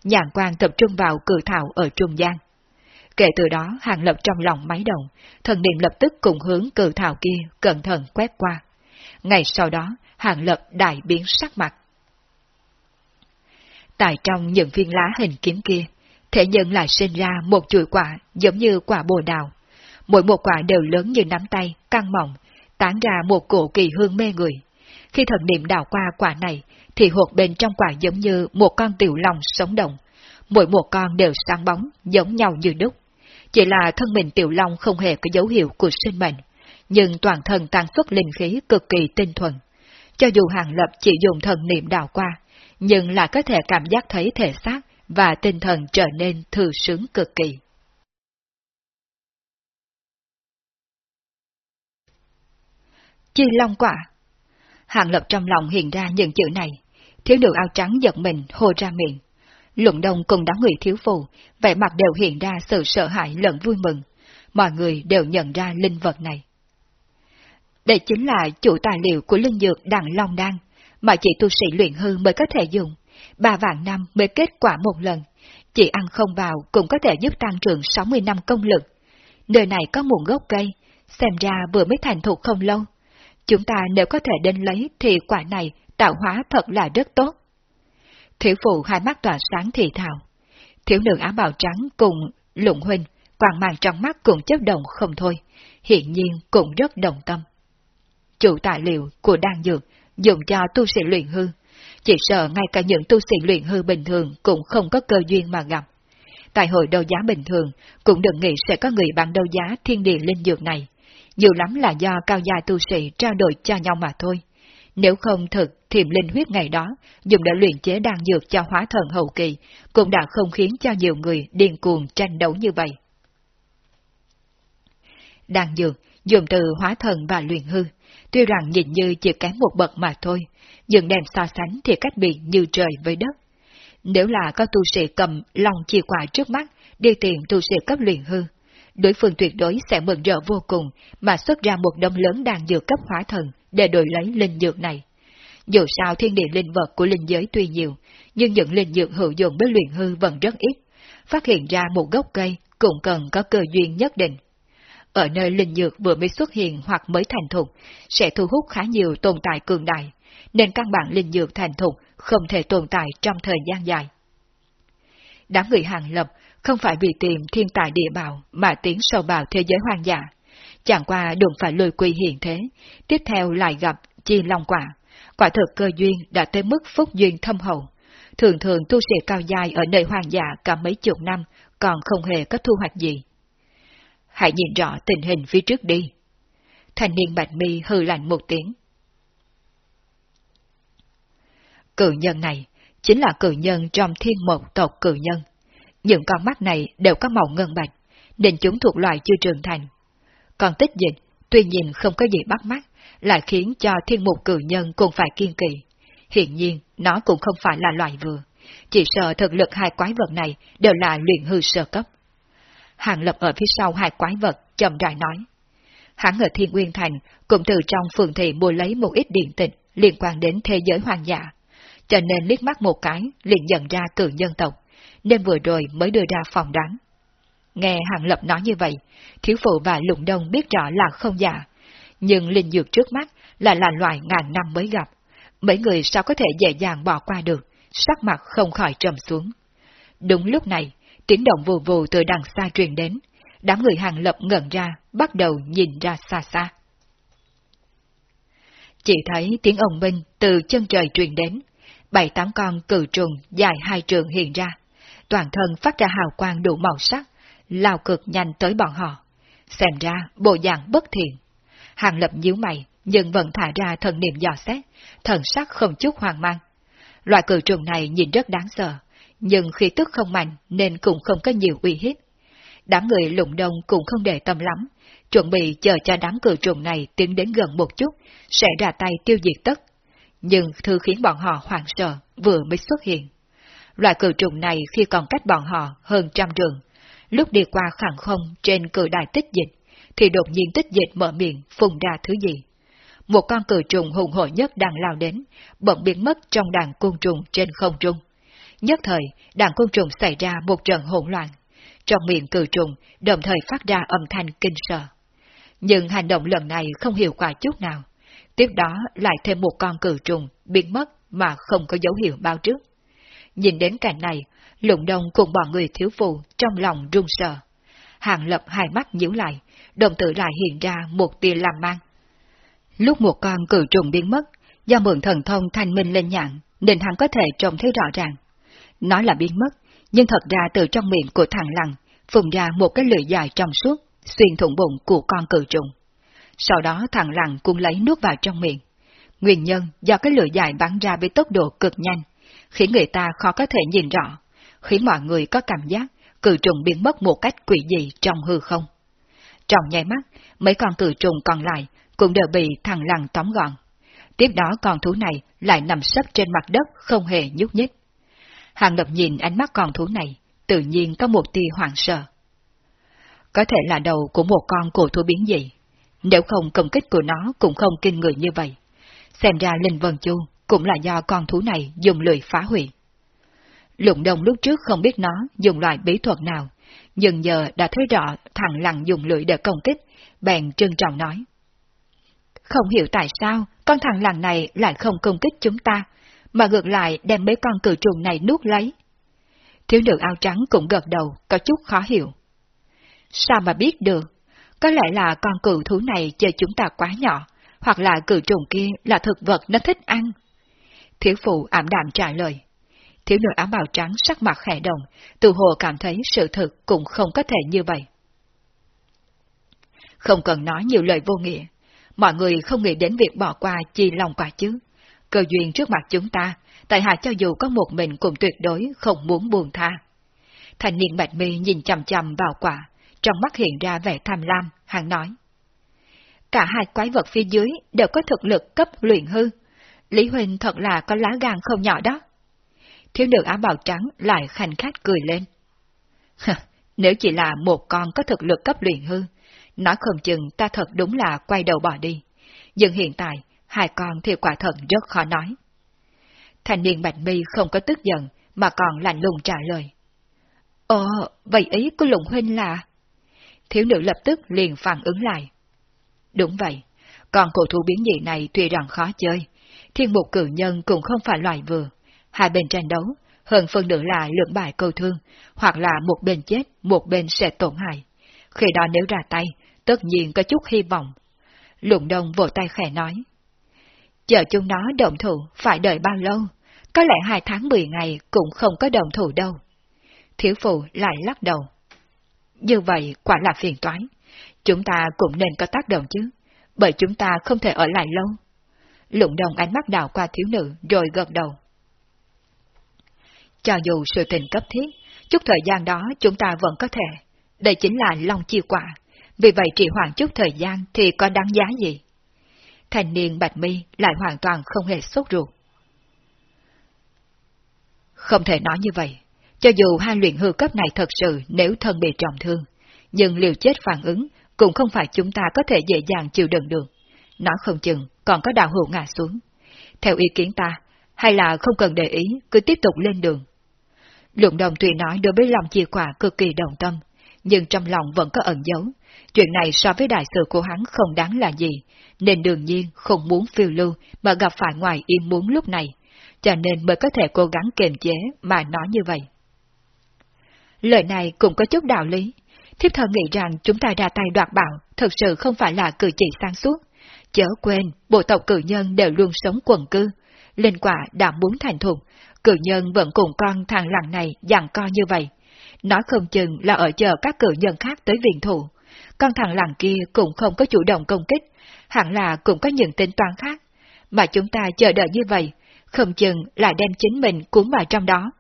nhàn quan tập trung vào cử thảo ở trung gian. Kể từ đó hàng lập trong lòng máy động, thần niệm lập tức cùng hướng cử thảo kia cẩn thận quét qua. Ngày sau đó, hàng lập đại biến sắc mặt. Tại trong những viên lá hình kiếm kia, thể nhân lại sinh ra một chuỗi quả giống như quả bồ đào. Mỗi một quả đều lớn như nắm tay, căng mỏng, tán ra một cổ kỳ hương mê người. Khi thần niệm đào qua quả này, thì hột bên trong quả giống như một con tiểu lòng sống động. Mỗi một con đều sáng bóng, giống nhau như đúc. Chỉ là thân mình tiểu long không hề có dấu hiệu của sinh mệnh, nhưng toàn thân tăng xuất linh khí cực kỳ tinh thuần. Cho dù hàng lập chỉ dùng thần niệm đào qua, nhưng lại có thể cảm giác thấy thể xác và tinh thần trở nên thư sướng cực kỳ. Chi long quả Hàng lập trong lòng hiện ra những chữ này, thiếu nữ áo trắng giật mình hô ra miệng. Luận đông cùng đám người thiếu phụ, vẻ mặt đều hiện ra sự sợ hãi lẫn vui mừng. Mọi người đều nhận ra linh vật này. Đây chính là chủ tài liệu của linh dược đằng Long Đan, mà chỉ tu sĩ luyện hư mới có thể dùng. Ba vạn năm mới kết quả một lần, chỉ ăn không vào cũng có thể giúp tăng trưởng 60 năm công lực. Nơi này có nguồn gốc cây, xem ra vừa mới thành thục không lâu. Chúng ta nếu có thể đến lấy thì quả này tạo hóa thật là rất tốt. Thiếu phụ hai mắt tỏa sáng thì thào. Thiếu nữ áo bào trắng cùng lụng huynh, quàng màng trong mắt cũng chấp động không thôi, hiện nhiên cũng rất đồng tâm. Chủ tài liệu của đan dược dùng cho tu sĩ luyện hư, chỉ sợ ngay cả những tu sĩ luyện hư bình thường cũng không có cơ duyên mà gặp. Tại hội đấu giá bình thường, cũng đừng nghĩ sẽ có người bán đấu giá thiên địa linh dược này. Nhiều lắm là do cao gia tu sĩ trao đổi cho nhau mà thôi. Nếu không thực, thiềm linh huyết ngày đó, dùng để luyện chế đan dược cho hóa thần hậu kỳ, cũng đã không khiến cho nhiều người điên cuồng tranh đấu như vậy. Đan dược, dùng từ hóa thần và luyện hư, tuy rằng nhìn như chỉ kém một bậc mà thôi, dựng đem so sánh thì cách biệt như trời với đất. Nếu là có tu sĩ cầm lòng chìa quả trước mắt, đi tìm tu sĩ cấp luyện hư, đối phương tuyệt đối sẽ mừng rỡ vô cùng mà xuất ra một đống lớn đàn dược cấp hóa thần để đổi lấy linh dược này. Dù sao thiên địa linh vật của linh giới tuy nhiều, nhưng những linh dược hữu dụng với luyện hư vẫn rất ít. Phát hiện ra một gốc cây cũng cần có cơ duyên nhất định. Ở nơi linh dược vừa mới xuất hiện hoặc mới thành thục, sẽ thu hút khá nhiều tồn tại cường đại, nên căn bản linh dược thành thục không thể tồn tại trong thời gian dài. Đám người hàng lập không phải vì tìm thiên tài địa bảo mà tiến sâu vào thế giới hoang dã. Chẳng qua đụng phải lôi quy hiện thế, tiếp theo lại gặp chi long quả. Quả thực cơ duyên đã tới mức phúc duyên thâm hậu. Thường thường tu sĩ cao dài ở nơi hoang dã cả mấy chục năm, còn không hề có thu hoạch gì. Hãy nhìn rõ tình hình phía trước đi. Thành niên bạch mi hư lạnh một tiếng. Cự nhân này chính là cự nhân trong thiên một tộc cự nhân. Những con mắt này đều có màu ngân bạch, nên chúng thuộc loài chưa trưởng thành. Còn tích dịch, tuy nhìn không có gì bắt mắt, lại khiến cho thiên mục cự nhân cũng phải kiên kỳ. Hiện nhiên, nó cũng không phải là loài vừa. Chỉ sợ thực lực hai quái vật này đều là luyện hư sơ cấp. Hàng lập ở phía sau hai quái vật, chậm rãi nói. Hắn ở Thiên Nguyên Thành cũng từ trong phường thị mua lấy một ít điện tịch liên quan đến thế giới hoang dã, cho nên liếc mắt một cái liền nhận ra cử nhân tộc, nên vừa rồi mới đưa ra phòng đoán. Nghe Hàng Lập nói như vậy, thiếu phụ và lụng đông biết rõ là không giả, nhưng linh dược trước mắt là là loại ngàn năm mới gặp. Mấy người sao có thể dễ dàng bỏ qua được, sắc mặt không khỏi trầm xuống. Đúng lúc này, tiếng động vù vù từ đằng xa truyền đến, đám người hàng lập ngẩn ra, bắt đầu nhìn ra xa xa. Chỉ thấy tiếng ông minh từ chân trời truyền đến, bảy tám con cự trùng dài hai trường hiện ra, toàn thân phát ra hào quang đủ màu sắc, lao cực nhanh tới bọn họ. Xem ra bộ dạng bất thiện. Hàng lập nhíu mày, nhưng vẫn thả ra thần niệm dò xét, thần sắc không chút hoang mang. Loại cự trùng này nhìn rất đáng sợ, nhưng khi tức không mạnh nên cũng không có nhiều uy hiếp. Đám người lụng đông cũng không để tâm lắm, chuẩn bị chờ cho đám cự trùng này tiến đến gần một chút, sẽ ra tay tiêu diệt tất. Nhưng thứ khiến bọn họ hoảng sợ vừa mới xuất hiện. Loại cử trùng này khi còn cách bọn họ hơn trăm trường, lúc đi qua khoảng không trên cử đài tích dịch, thì đột nhiên tích dịch mở miệng phun ra thứ gì. Một con cử trùng hùng hổ nhất đang lao đến, bỗng biến mất trong đàn côn trùng trên không trung. Nhất thời, đàn côn trùng xảy ra một trận hỗn loạn. Trong miệng cử trùng đồng thời phát ra âm thanh kinh sợ. Nhưng hành động lần này không hiệu quả chút nào. Tiếp đó lại thêm một con cử trùng biến mất mà không có dấu hiệu bao trước. Nhìn đến cảnh này, lụng đông cùng bọn người thiếu phụ trong lòng run sợ. Hàng lập hai mắt nhíu lại, đồng tử lại hiện ra một tia làm mang. Lúc một con cử trùng biến mất, do mượn thần thông thanh minh lên nhạn, nên hắn có thể trông thấy rõ ràng. Nó là biến mất, nhưng thật ra từ trong miệng của thằng lằn, phùng ra một cái lưỡi dài trong suốt, xuyên thủng bụng của con cử trùng. Sau đó thằng lặng cũng lấy nuốt vào trong miệng. Nguyên nhân do cái lửa dài bắn ra với tốc độ cực nhanh, khiến người ta khó có thể nhìn rõ, khiến mọi người có cảm giác cự trùng biến mất một cách quỷ dị trong hư không. Trong nháy mắt, mấy con cự trùng còn lại cũng đều bị thằng lằn tóm gọn. Tiếp đó con thú này lại nằm sấp trên mặt đất không hề nhúc nhích. Hàng lập nhìn ánh mắt con thú này, tự nhiên có một tia hoảng sợ. Có thể là đầu của một con cổ thú biến dị, nếu không công kích của nó cũng không kinh người như vậy. Xem ra Linh Vân Chu cũng là do con thú này dùng lưỡi phá hủy. Lụng đồng lúc trước không biết nó dùng loại bí thuật nào, nhưng giờ đã thấy rõ thằng lặng dùng lưỡi để công kích, bèn trân trọng nói. Không hiểu tại sao con thằng lặng này lại không công kích chúng ta, mà ngược lại đem mấy con cử trùng này nuốt lấy. Thiếu nữ áo trắng cũng gật đầu, có chút khó hiểu. Sao mà biết được? Có lẽ là con cựu thú này chơi chúng ta quá nhỏ, hoặc là cựu trùng kia là thực vật nó thích ăn. Thiếu phụ ảm đạm trả lời. Thiếu nữ áo bào trắng sắc mặt khẽ động, từ hồ cảm thấy sự thực cũng không có thể như vậy. Không cần nói nhiều lời vô nghĩa, mọi người không nghĩ đến việc bỏ qua chi lòng quả chứ. Cơ duyên trước mặt chúng ta, tại hạ cho dù có một mình cũng tuyệt đối không muốn buồn tha. Thành niên bạch mi nhìn chầm chầm vào quả, trong mắt hiện ra vẻ tham lam, hắn nói. Cả hai quái vật phía dưới đều có thực lực cấp luyện hư. Lý Huỳnh thật là có lá gan không nhỏ đó. Thiếu nữ áo bào trắng lại khanh khách cười lên. Nếu chỉ là một con có thực lực cấp luyện hư, nói không chừng ta thật đúng là quay đầu bỏ đi. Nhưng hiện tại, hai con thì quả thật rất khó nói. Thành niên bạch mi không có tức giận, mà còn lạnh lùng trả lời. Ồ, vậy ý của lụng huynh là... Thiếu nữ lập tức liền phản ứng lại. Đúng vậy, còn cổ thú biến dị này tuy rằng khó chơi, thiên mục cử nhân cũng không phải loại vừa. Hai bên tranh đấu, hơn phần nữa là lượng bài câu thương, hoặc là một bên chết, một bên sẽ tổn hại. Khi đó nếu ra tay, tất nhiên có chút hy vọng. Lụng đông vỗ tay khẽ nói. Chờ chúng nó động thủ phải đợi bao lâu? Có lẽ hai tháng mười ngày cũng không có động thủ đâu. Thiếu phụ lại lắc đầu. Như vậy quả là phiền toái. Chúng ta cũng nên có tác động chứ, bởi chúng ta không thể ở lại lâu. Lụng đồng ánh mắt đào qua thiếu nữ rồi gật đầu. Cho dù sự tình cấp thiết, chút thời gian đó chúng ta vẫn có thể. Đây chính là long chi quả. Vì vậy trì hoãn chút thời gian thì có đáng giá gì? Thành niên Bạch Mi lại hoàn toàn không hề sốt ruột. Không thể nói như vậy. Cho dù hai luyện hư cấp này thật sự nếu thân bị trọng thương, nhưng liều chết phản ứng cũng không phải chúng ta có thể dễ dàng chịu đựng được. Nó không chừng còn có đạo hữu ngã xuống. Theo ý kiến ta, hay là không cần để ý, cứ tiếp tục lên đường. Luận đồng tùy nói đối với lòng chia quả cực kỳ đồng tâm, nhưng trong lòng vẫn có ẩn dấu. Chuyện này so với đại sự của hắn không đáng là gì, nên đương nhiên không muốn phiêu lưu mà gặp phải ngoài ý muốn lúc này, cho nên mới có thể cố gắng kiềm chế mà nói như vậy. Lời này cũng có chút đạo lý. Thiếp thân nghĩ rằng chúng ta ra tay đoạt bảo thật sự không phải là cử chỉ sáng suốt. Chớ quên, bộ tộc cử nhân đều luôn sống quần cư. Linh quả đã muốn thành thục, cử nhân vẫn cùng con thằng lặng này dặn co như vậy. Nói không chừng là ở chờ các cử nhân khác tới viện thủ. Con thằng lặng kia cũng không có chủ động công kích, hẳn là cũng có những tính toán khác. Mà chúng ta chờ đợi như vậy, không chừng lại đem chính mình cuốn vào trong đó.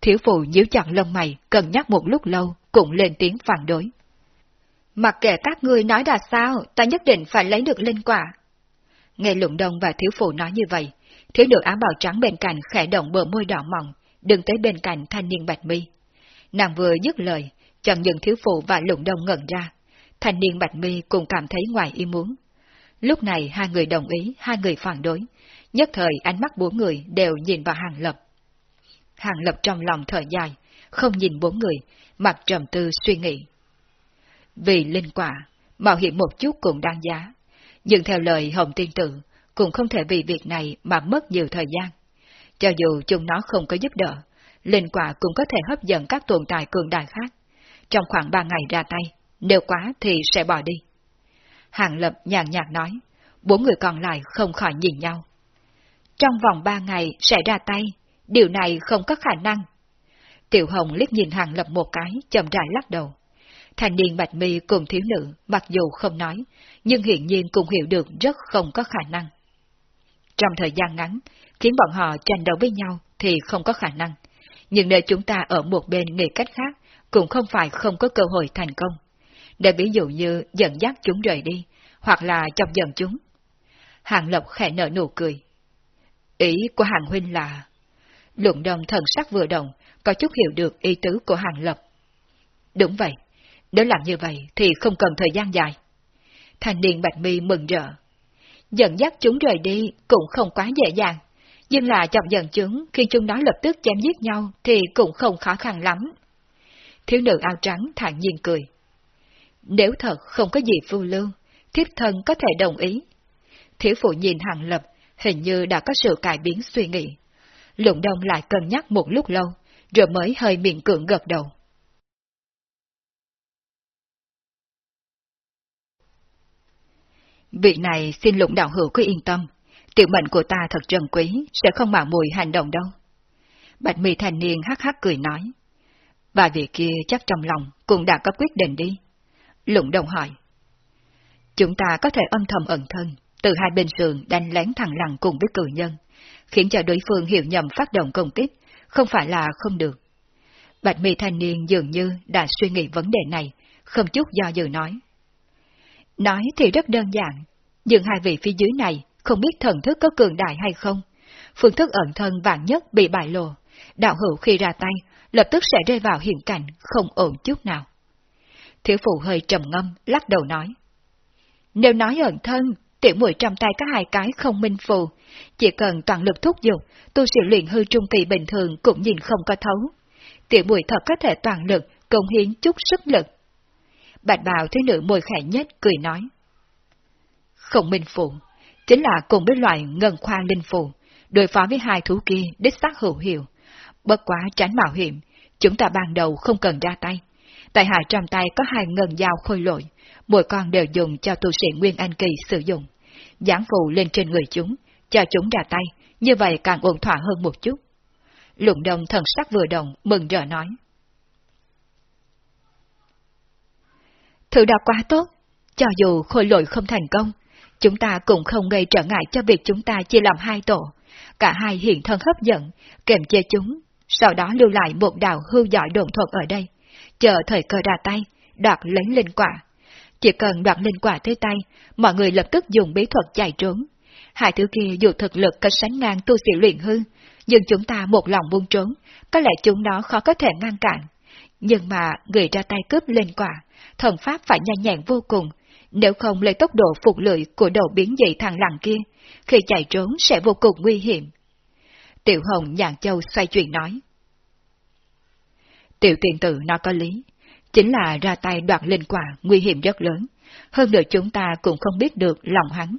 Thiếu phụ nhíu chặt lông mày, cân nhắc một lúc lâu, cũng lên tiếng phản đối. Mặc kệ các ngươi nói là sao, ta nhất định phải lấy được linh quả. Nghe lụng đông và thiếu phụ nói như vậy, thiếu nữ áo bào trắng bên cạnh khẽ động bờ môi đỏ mỏng, đứng tới bên cạnh thanh niên bạch mi. Nàng vừa dứt lời, chẳng những thiếu phụ và lụng đông ngẩn ra. Thanh niên bạch mi cũng cảm thấy ngoài ý muốn. Lúc này hai người đồng ý, hai người phản đối. Nhất thời ánh mắt bốn người đều nhìn vào hàng lập. Hàng lập trong lòng thở dài, không nhìn bốn người, mặt trầm tư suy nghĩ. Vì linh quả, mạo hiểm một chút cũng đáng giá. Nhưng theo lời Hồng Tiên Tử, cũng không thể vì việc này mà mất nhiều thời gian. Cho dù chúng nó không có giúp đỡ, linh quả cũng có thể hấp dẫn các tồn tại cường đại khác. Trong khoảng ba ngày ra tay, nếu quá thì sẽ bỏ đi. Hàng Lập nhàn nhạt nói, bốn người còn lại không khỏi nhìn nhau. Trong vòng ba ngày sẽ ra tay, điều này không có khả năng. Tiểu Hồng liếc nhìn Hàng Lập một cái, chậm rãi lắc đầu. Thành niên bạch mi cùng thiếu nữ, mặc dù không nói, nhưng hiển nhiên cũng hiểu được rất không có khả năng. Trong thời gian ngắn, khiến bọn họ tranh đấu với nhau thì không có khả năng. Nhưng nếu chúng ta ở một bên nghĩ cách khác, cũng không phải không có cơ hội thành công. Để ví dụ như dẫn dắt chúng rời đi, hoặc là chọc giận chúng. Hàng Lộc khẽ nở nụ cười. Ý của Hàng Huynh là... Luận đồng thần sắc vừa động, có chút hiểu được ý tứ của Hàng Lập. Đúng vậy, nếu làm như vậy thì không cần thời gian dài. Thành niên Bạch Mi mừng rỡ. Dẫn dắt chúng rời đi cũng không quá dễ dàng, nhưng là chọc giận chúng khi chúng nó lập tức chém giết nhau thì cũng không khó khăn lắm. Thiếu nữ áo trắng thản nhiên cười. Nếu thật không có gì phu lưu, thiếp thân có thể đồng ý. Thiếu phụ nhìn Hàng Lập, hình như đã có sự cải biến suy nghĩ. Lụng đông lại cân nhắc một lúc lâu, rồi mới hơi miệng cưỡng gật đầu. Việc này xin lụng đạo hữu cứ yên tâm, tiểu mệnh của ta thật trân quý, sẽ không mạo mùi hành động đâu. Bạch mi thanh niên hắc hắc cười nói. Và việc kia chắc trong lòng cũng đã có quyết định đi. Lụng đồng hỏi. Chúng ta có thể âm thầm ẩn thân, từ hai bên sườn đánh lén thẳng lặng cùng với cử nhân, khiến cho đối phương hiểu nhầm phát động công kích, không phải là không được. Bạch mi thanh niên dường như đã suy nghĩ vấn đề này, không chút do dự nói. Nói thì rất đơn giản, nhưng hai vị phía dưới này không biết thần thức có cường đại hay không. Phương thức ẩn thân vạn nhất bị bại lộ, đạo hữu khi ra tay, lập tức sẽ rơi vào hiện cảnh không ổn chút nào. Thiếu phụ hơi trầm ngâm, lắc đầu nói. Nếu nói ẩn thân, tiểu muội trong tay có hai cái không minh phù, chỉ cần toàn lực thúc giục, tu sĩ luyện hư trung kỳ bình thường cũng nhìn không có thấu. Tiểu muội thật có thể toàn lực, công hiến chút sức lực. Bạch bào thiếu nữ môi khẽ nhất cười nói. Không minh phù, chính là cùng với loại ngân khoa linh phù, đối phó với hai thú kia đích xác hữu hiệu. Bất quá tránh mạo hiểm, chúng ta ban đầu không cần ra tay. Tại hạ trong tay có hai ngân dao khôi lội, mỗi con đều dùng cho tu sĩ Nguyên Anh Kỳ sử dụng. Giảng phụ lên trên người chúng, cho chúng ra tay, như vậy càng ổn thỏa hơn một chút. Lụng đồng thần sắc vừa động, mừng rỡ nói. Thử đã quá tốt, cho dù khôi lội không thành công, chúng ta cũng không gây trở ngại cho việc chúng ta chia làm hai tổ. Cả hai hiện thân hấp dẫn, kèm chế chúng, sau đó lưu lại một đạo hưu giỏi đồn thuật ở đây, chờ thời cơ ra tay, đoạt lấy linh quả. Chỉ cần đoạn linh quả tới tay, mọi người lập tức dùng bí thuật chạy trốn. Hai thứ kia dù thực lực có sánh ngang tu sĩ luyện hư, nhưng chúng ta một lòng buông trốn, có lẽ chúng nó khó có thể ngăn cản. Nhưng mà người ra tay cướp linh quả, thần pháp phải nhanh nhẹn vô cùng, nếu không lấy tốc độ phục lưỡi của đầu biến dị thằng lặng kia, khi chạy trốn sẽ vô cùng nguy hiểm. Tiểu Hồng Nhàn Châu xoay chuyển nói. Tiểu tiền tử nó có lý, chính là ra tay đoạt linh quả nguy hiểm rất lớn, hơn nữa chúng ta cũng không biết được lòng hắn.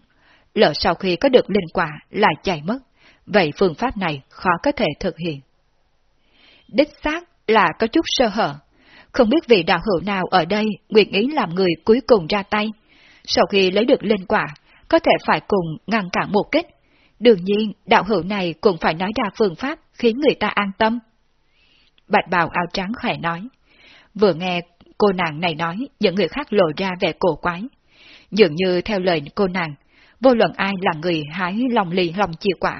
Lỡ sau khi có được linh quả lại chạy mất, vậy phương pháp này khó có thể thực hiện. Đích xác là có chút sơ hở, không biết vị đạo hữu nào ở đây nguyện ý làm người cuối cùng ra tay. Sau khi lấy được linh quả, có thể phải cùng ngăn cản một kích. Đương nhiên, đạo hữu này cũng phải nói ra phương pháp khiến người ta an tâm. Bạch bào áo trắng khỏe nói. Vừa nghe cô nàng này nói, những người khác lộ ra vẻ cổ quái. Dường như theo lời cô nàng, vô luận ai là người hái lòng lì lòng chia quả,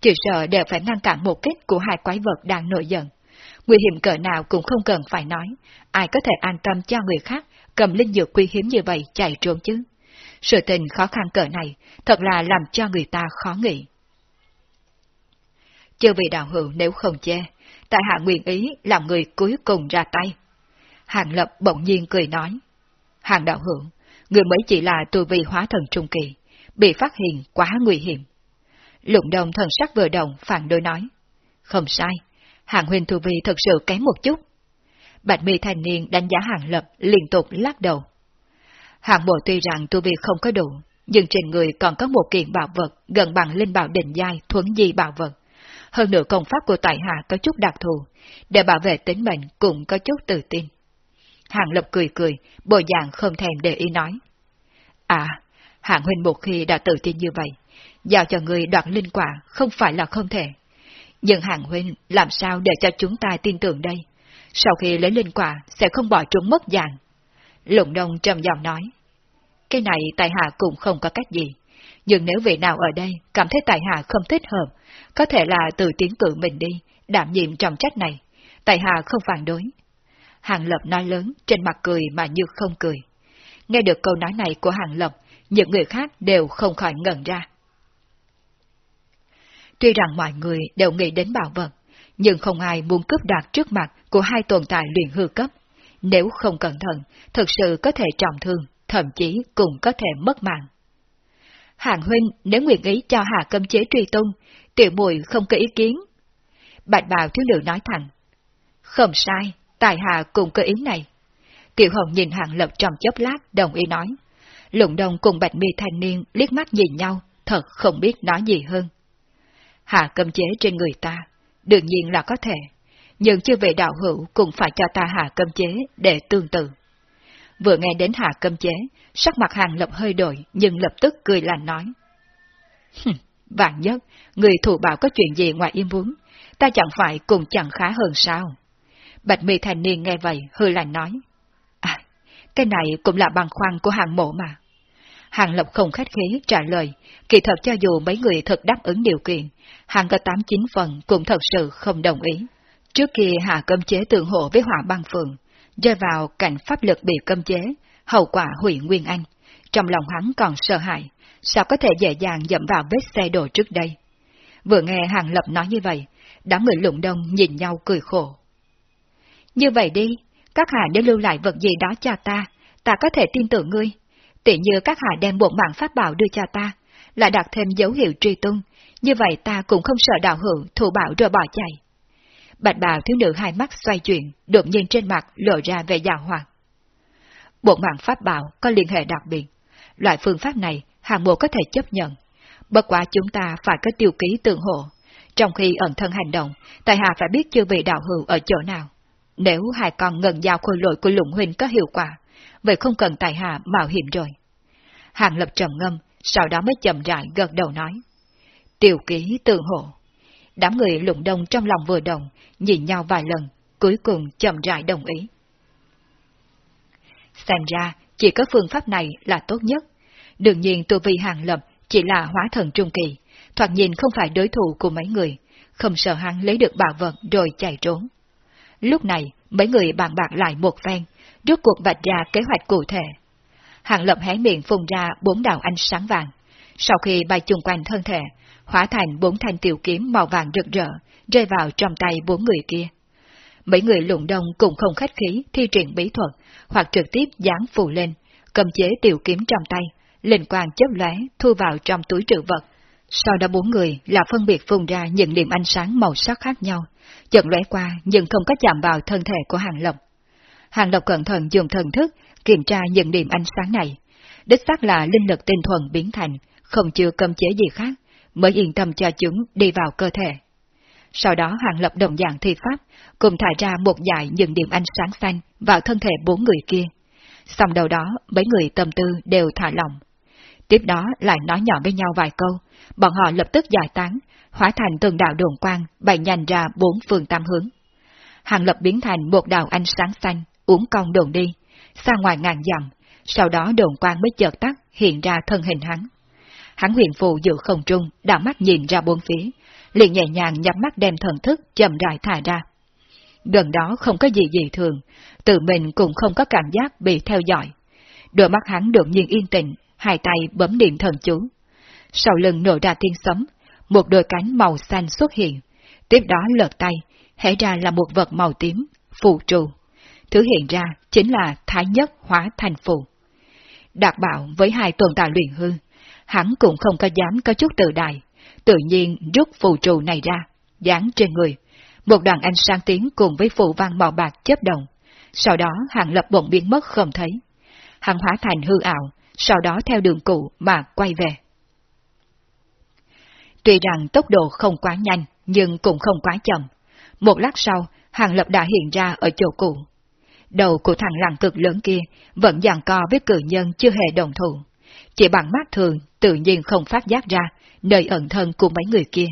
chỉ sợ đều phải ngăn cản một kích của hai quái vật đang nổi giận. Nguy hiểm cỡ nào cũng không cần phải nói, ai có thể an tâm cho người khác cầm linh dược quý hiếm như vậy chạy trốn chứ. Sự tình khó khăn cỡ này thật là làm cho người ta khó nghĩ. Chưa vì đạo hữu nếu không che, tại hạ nguyện ý làm người cuối cùng ra tay. Hàng Lập bỗng nhiên cười nói. Hàng đạo hữu, người mới chỉ là tu vi hóa thần trung kỳ, bị phát hiện quá nguy hiểm. Lụng đồng thần sắc vừa đồng phản đối nói. Không sai, hàng huynh tu vi thật sự kém một chút. Bạch mi thanh niên đánh giá hàng lập liên tục lắc đầu. Hàng bộ tuy rằng tu vi không có đủ, nhưng trên người còn có một kiện bảo vật gần bằng linh bảo định giai thuấn di bảo vật. Hơn nữa công pháp của tại hạ có chút đặc thù, để bảo vệ tính mệnh cũng có chút tự tin. Hàng lập cười cười, bộ dạng không thèm để ý nói. À, hạng huynh một khi đã tự tin như vậy, giao cho người đoạt linh quả không phải là không thể. Nhưng hạng huynh làm sao để cho chúng ta tin tưởng đây? Sau khi lấy linh quả sẽ không bỏ trốn mất dạng. Lụng đông trầm giọng nói. Cái này tại hạ cũng không có cách gì. Nhưng nếu vị nào ở đây cảm thấy tại hạ không thích hợp, có thể là từ tiến cử mình đi, đảm nhiệm trọng trách này. Tại hạ không phản đối. Hàng Lập nói lớn, trên mặt cười mà như không cười. Nghe được câu nói này của Hàng Lập, những người khác đều không khỏi ngẩn ra. Tuy rằng mọi người đều nghĩ đến bảo vật, nhưng không ai muốn cướp đoạt trước mặt của hai tồn tại luyện hư cấp. Nếu không cẩn thận, thực sự có thể trọng thương, thậm chí cũng có thể mất mạng. Hàng huynh nếu nguyện ý cho hạ cấm chế truy tung, tiểu mùi không có ý kiến. Bạch bào thiếu nữ nói thẳng. Không sai, tài hạ cùng cơ ý này. Tiểu hồng nhìn hàng lập trong chớp lát, đồng ý nói. Lụng đồng cùng bạch mi thanh niên liếc mắt nhìn nhau, thật không biết nói gì hơn. Hạ cấm chế trên người ta, đương nhiên là có thể, nhưng chưa về đạo hữu cũng phải cho ta hạ cấm chế để tương tự. Vừa nghe đến hạ cấm chế, sắc mặt hàng lập hơi đổi nhưng lập tức cười lành nói. Vạn nhất, người thủ bảo có chuyện gì ngoài im muốn, ta chẳng phải cùng chẳng khá hơn sao? Bạch mi thành niên nghe vậy, hơi lành nói. À, cái này cũng là bằng khoăn của hàng mộ mà. Hàng Lập không khách khí trả lời, kỳ thật cho dù mấy người thật đáp ứng điều kiện, hàng có tám chín phần cũng thật sự không đồng ý. Trước kia hạ cấm chế tượng hộ với hỏa băng phường, rơi vào cảnh pháp lực bị cấm chế, hậu quả hủy nguyên anh. Trong lòng hắn còn sợ hãi, sao có thể dễ dàng dẫm vào vết xe đổ trước đây. Vừa nghe Hàng Lập nói như vậy, đám người lụng đông nhìn nhau cười khổ. Như vậy đi, các hạ nếu lưu lại vật gì đó cho ta, ta có thể tin tưởng ngươi. Tỷ như các hạ đem bộ mạng pháp bảo đưa cho ta, lại đặt thêm dấu hiệu truy tung, như vậy ta cũng không sợ đạo hữu thủ bảo rồi bỏ chạy. Bạch bào thiếu nữ hai mắt xoay chuyển, đột nhiên trên mặt lộ ra vẻ già hoạt. Bộ mạng pháp bảo có liên hệ đặc biệt. Loại phương pháp này, hàng mộ có thể chấp nhận. Bất quá chúng ta phải có tiêu ký tương hộ. Trong khi ẩn thân hành động, tài hạ phải biết chưa vị đạo hữu ở chỗ nào. Nếu hai con ngần giao khôi lội của lũng huynh có hiệu quả, vậy không cần tài hạ mạo hiểm rồi. Hàng lập trầm ngâm, sau đó mới chậm rãi gật đầu nói. Tiểu ký tự hộ. Đám người lũng đông trong lòng vừa đồng, nhìn nhau vài lần, cuối cùng chậm rãi đồng ý. Xem ra, chỉ có phương pháp này là tốt nhất. Đương nhiên tu vi hàng lập chỉ là hóa thần trung kỳ, thoạt nhìn không phải đối thủ của mấy người, không sợ hắn lấy được bảo vật rồi chạy trốn. Lúc này, mấy người bàn bạc lại một phen, rút cuộc vạch ra kế hoạch cụ thể. Hàng lập hé miệng phun ra bốn đạo ánh sáng vàng. Sau khi bay chung quanh thân thể, hóa thành bốn thanh tiểu kiếm màu vàng rực rỡ, rơi vào trong tay bốn người kia. Mấy người lụng đông cũng không khách khí thi triển bí thuật, hoặc trực tiếp dán phù lên, cầm chế tiểu kiếm trong tay, linh quang chớp lóe thu vào trong túi trữ vật. Sau đó bốn người là phân biệt phun ra những điểm ánh sáng màu sắc khác nhau, chợt lóe qua nhưng không có chạm vào thân thể của Hàng lộc. Hàng lộc cẩn thận dùng thần thức kiểm tra những điểm ánh sáng này. Đích xác là linh lực tinh thuần biến thành, không chưa cầm chế gì khác, mới yên tâm cho chúng đi vào cơ thể. Sau đó Hàng Lập đồng dạng thi pháp, cùng thải ra một dải những điểm ánh sáng xanh vào thân thể bốn người kia. Xong đầu đó, mấy người tâm tư đều thả lỏng. Tiếp đó lại nói nhỏ với nhau vài câu, bọn họ lập tức giải tán, hóa thành từng đạo đồn quang bày nhanh ra bốn phương tam hướng. Hàng Lập biến thành một đạo ánh sáng xanh, uống con đồn đi, xa ngoài ngàn dặm, sau đó đồn quang mới chợt tắt, hiện ra thân hình hắn. Hắn huyền phù giữ không trung, đảo mắt nhìn ra bốn phía, liền nhẹ nhàng nhắm mắt đem thần thức chậm rãi thả ra. Gần đó không có gì dị thường, tự mình cũng không có cảm giác bị theo dõi. Đôi mắt hắn đột nhiên yên tĩnh, hai tay bấm niệm thần chú. Sau lưng nổ ra tiên sấm, một đôi cánh màu xanh xuất hiện, tiếp đó lật tay, hẽ ra là một vật màu tím, phù trụ. Thứ hiện ra chính là Thái Nhất hóa thành phù. Đạt bảo với hai tồn tại luyện hư, hắn cũng không có dám có chút tự đại, tự nhiên rút phù trụ này ra, dán trên người. Một đoàn ánh sáng tiếng cùng với phù văn màu bạc chấp động, sau đó hàng lập bỗng biến mất không thấy. Hàng hóa thành hư ảo, sau đó theo đường cũ mà quay về. Tuy rằng tốc độ không quá nhanh, nhưng cũng không quá chậm. Một lát sau, hàng lập đã hiện ra ở chỗ cũ. Đầu của thằng lặng cực lớn kia vẫn dàn co với cử nhân chưa hề đồng thủ. Chỉ bằng mắt thường, tự nhiên không phát giác ra nơi ẩn thân của mấy người kia.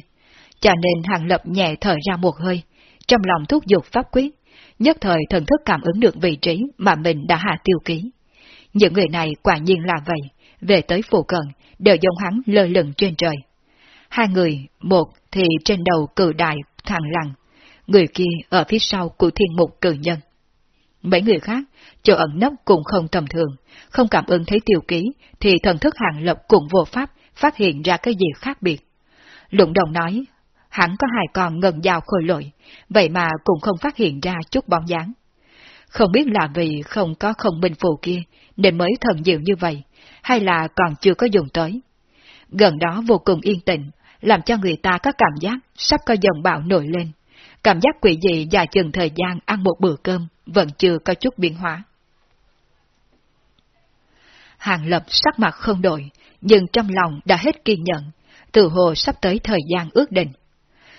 Cho nên hàng lập nhẹ thở ra một hơi, trong lòng thúc giục pháp quyết, nhất thời thần thức cảm ứng được vị trí mà mình đã hạ tiêu ký. Những người này quả nhiên là vậy, về tới phủ cận, đều giống hắn lơ lửng trên trời. Hai người, một thì trên đầu cử đại thằng lặng, người kia ở phía sau của thiên mục cử nhân. Mấy người khác, chỗ ẩn nấp cũng không tầm thường, không cảm ứng thấy tiêu ký, thì thần thức hàng lập cũng vô pháp phát hiện ra cái gì khác biệt. Lụng đồng nói, hắn có hai con ngần dao khôi lội, vậy mà cũng không phát hiện ra chút bóng dáng. Không biết là vì không có không minh phù kia, nên mới thần diệu như vậy, hay là còn chưa có dùng tới. Gần đó vô cùng yên tĩnh, làm cho người ta có cảm giác sắp có dòng bão nổi lên. Cảm giác quỷ dị dài chừng thời gian ăn một bữa cơm vẫn chưa có chút biến hóa. Hàng lập sắc mặt không đổi, nhưng trong lòng đã hết kiên nhẫn, từ hồ sắp tới thời gian ước định.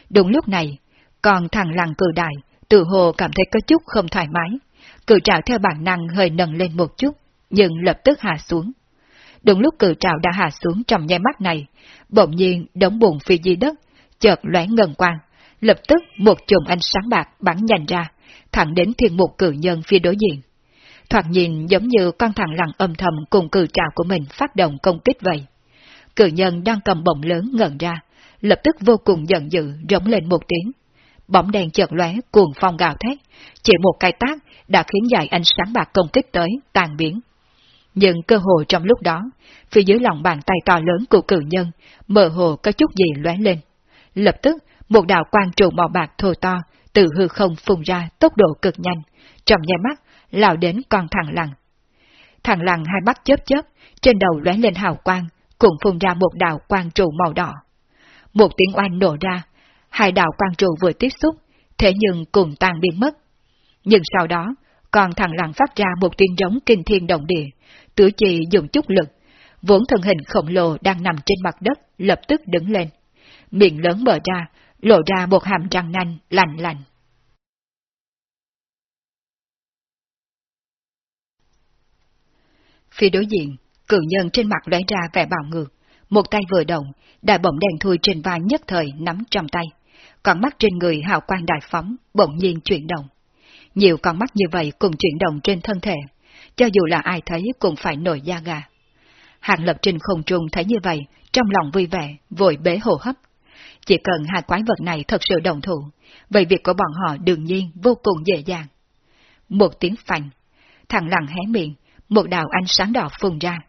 Đúng lúc này, còn thằng làng cử đại, từ hồ cảm thấy có chút không thoải mái, cử trào theo bản năng hơi nâng lên một chút, nhưng lập tức hạ xuống. Đúng lúc cự trào đã hạ xuống trong nháy mắt này, bỗng nhiên đống bùn phi di đất, chợt lóe ngân quang, lập tức một chùm ánh sáng bạc bắn nhanh ra, thẳng đến thiên mục cử nhân phía đối diện. Thoạt nhìn giống như con thằng lặng âm thầm cùng cử trào của mình phát động công kích vậy. Cử nhân đang cầm bổng lớn ngẩn ra, lập tức vô cùng giận dữ rống lên một tiếng. Bóng đèn chợt lóe cuồng phong gào thét, chỉ một cái tác đã khiến dài ánh sáng bạc công kích tới, tàn biến. Nhưng cơ hồ trong lúc đó, phía dưới lòng bàn tay to lớn của cử nhân, mơ hồ có chút gì lóe lên. Lập tức, một đạo quang trụ màu bạc thô to, từ hư không phun ra tốc độ cực nhanh, trong nháy mắt, lao đến con thằng lằn. Thằng lằn hai mắt chớp chớp, trên đầu lóe lên hào quang, cũng phun ra một đạo quang trụ màu đỏ. Một tiếng oanh nổ ra, hai đạo quang trụ vừa tiếp xúc, thế nhưng cùng tan biến mất. Nhưng sau đó, còn thằng lằn phát ra một tiếng giống kinh thiên động địa, tứ chi dùng chút lực, vốn thân hình khổng lồ đang nằm trên mặt đất lập tức đứng lên. Miệng lớn mở ra, lộ ra một hàm răng nanh lành lành. Phía đối diện, cử nhân trên mặt lóe ra vẻ bạo ngược, một tay vừa động, đại bổng đèn thui trên vai nhất thời nắm trong tay, con mắt trên người hào quang đại phóng bỗng nhiên chuyển động. Nhiều con mắt như vậy cùng chuyển động trên thân thể, cho dù là ai thấy cũng phải nổi da gà. Hàng lập trình không trung thấy như vậy, trong lòng vui vẻ, vội bế hồ hấp. Chỉ cần hai quái vật này thật sự đồng thủ, vậy việc của bọn họ đương nhiên vô cùng dễ dàng. Một tiếng phành, thằng lặng hé miệng, một đạo ánh sáng đỏ phun ra,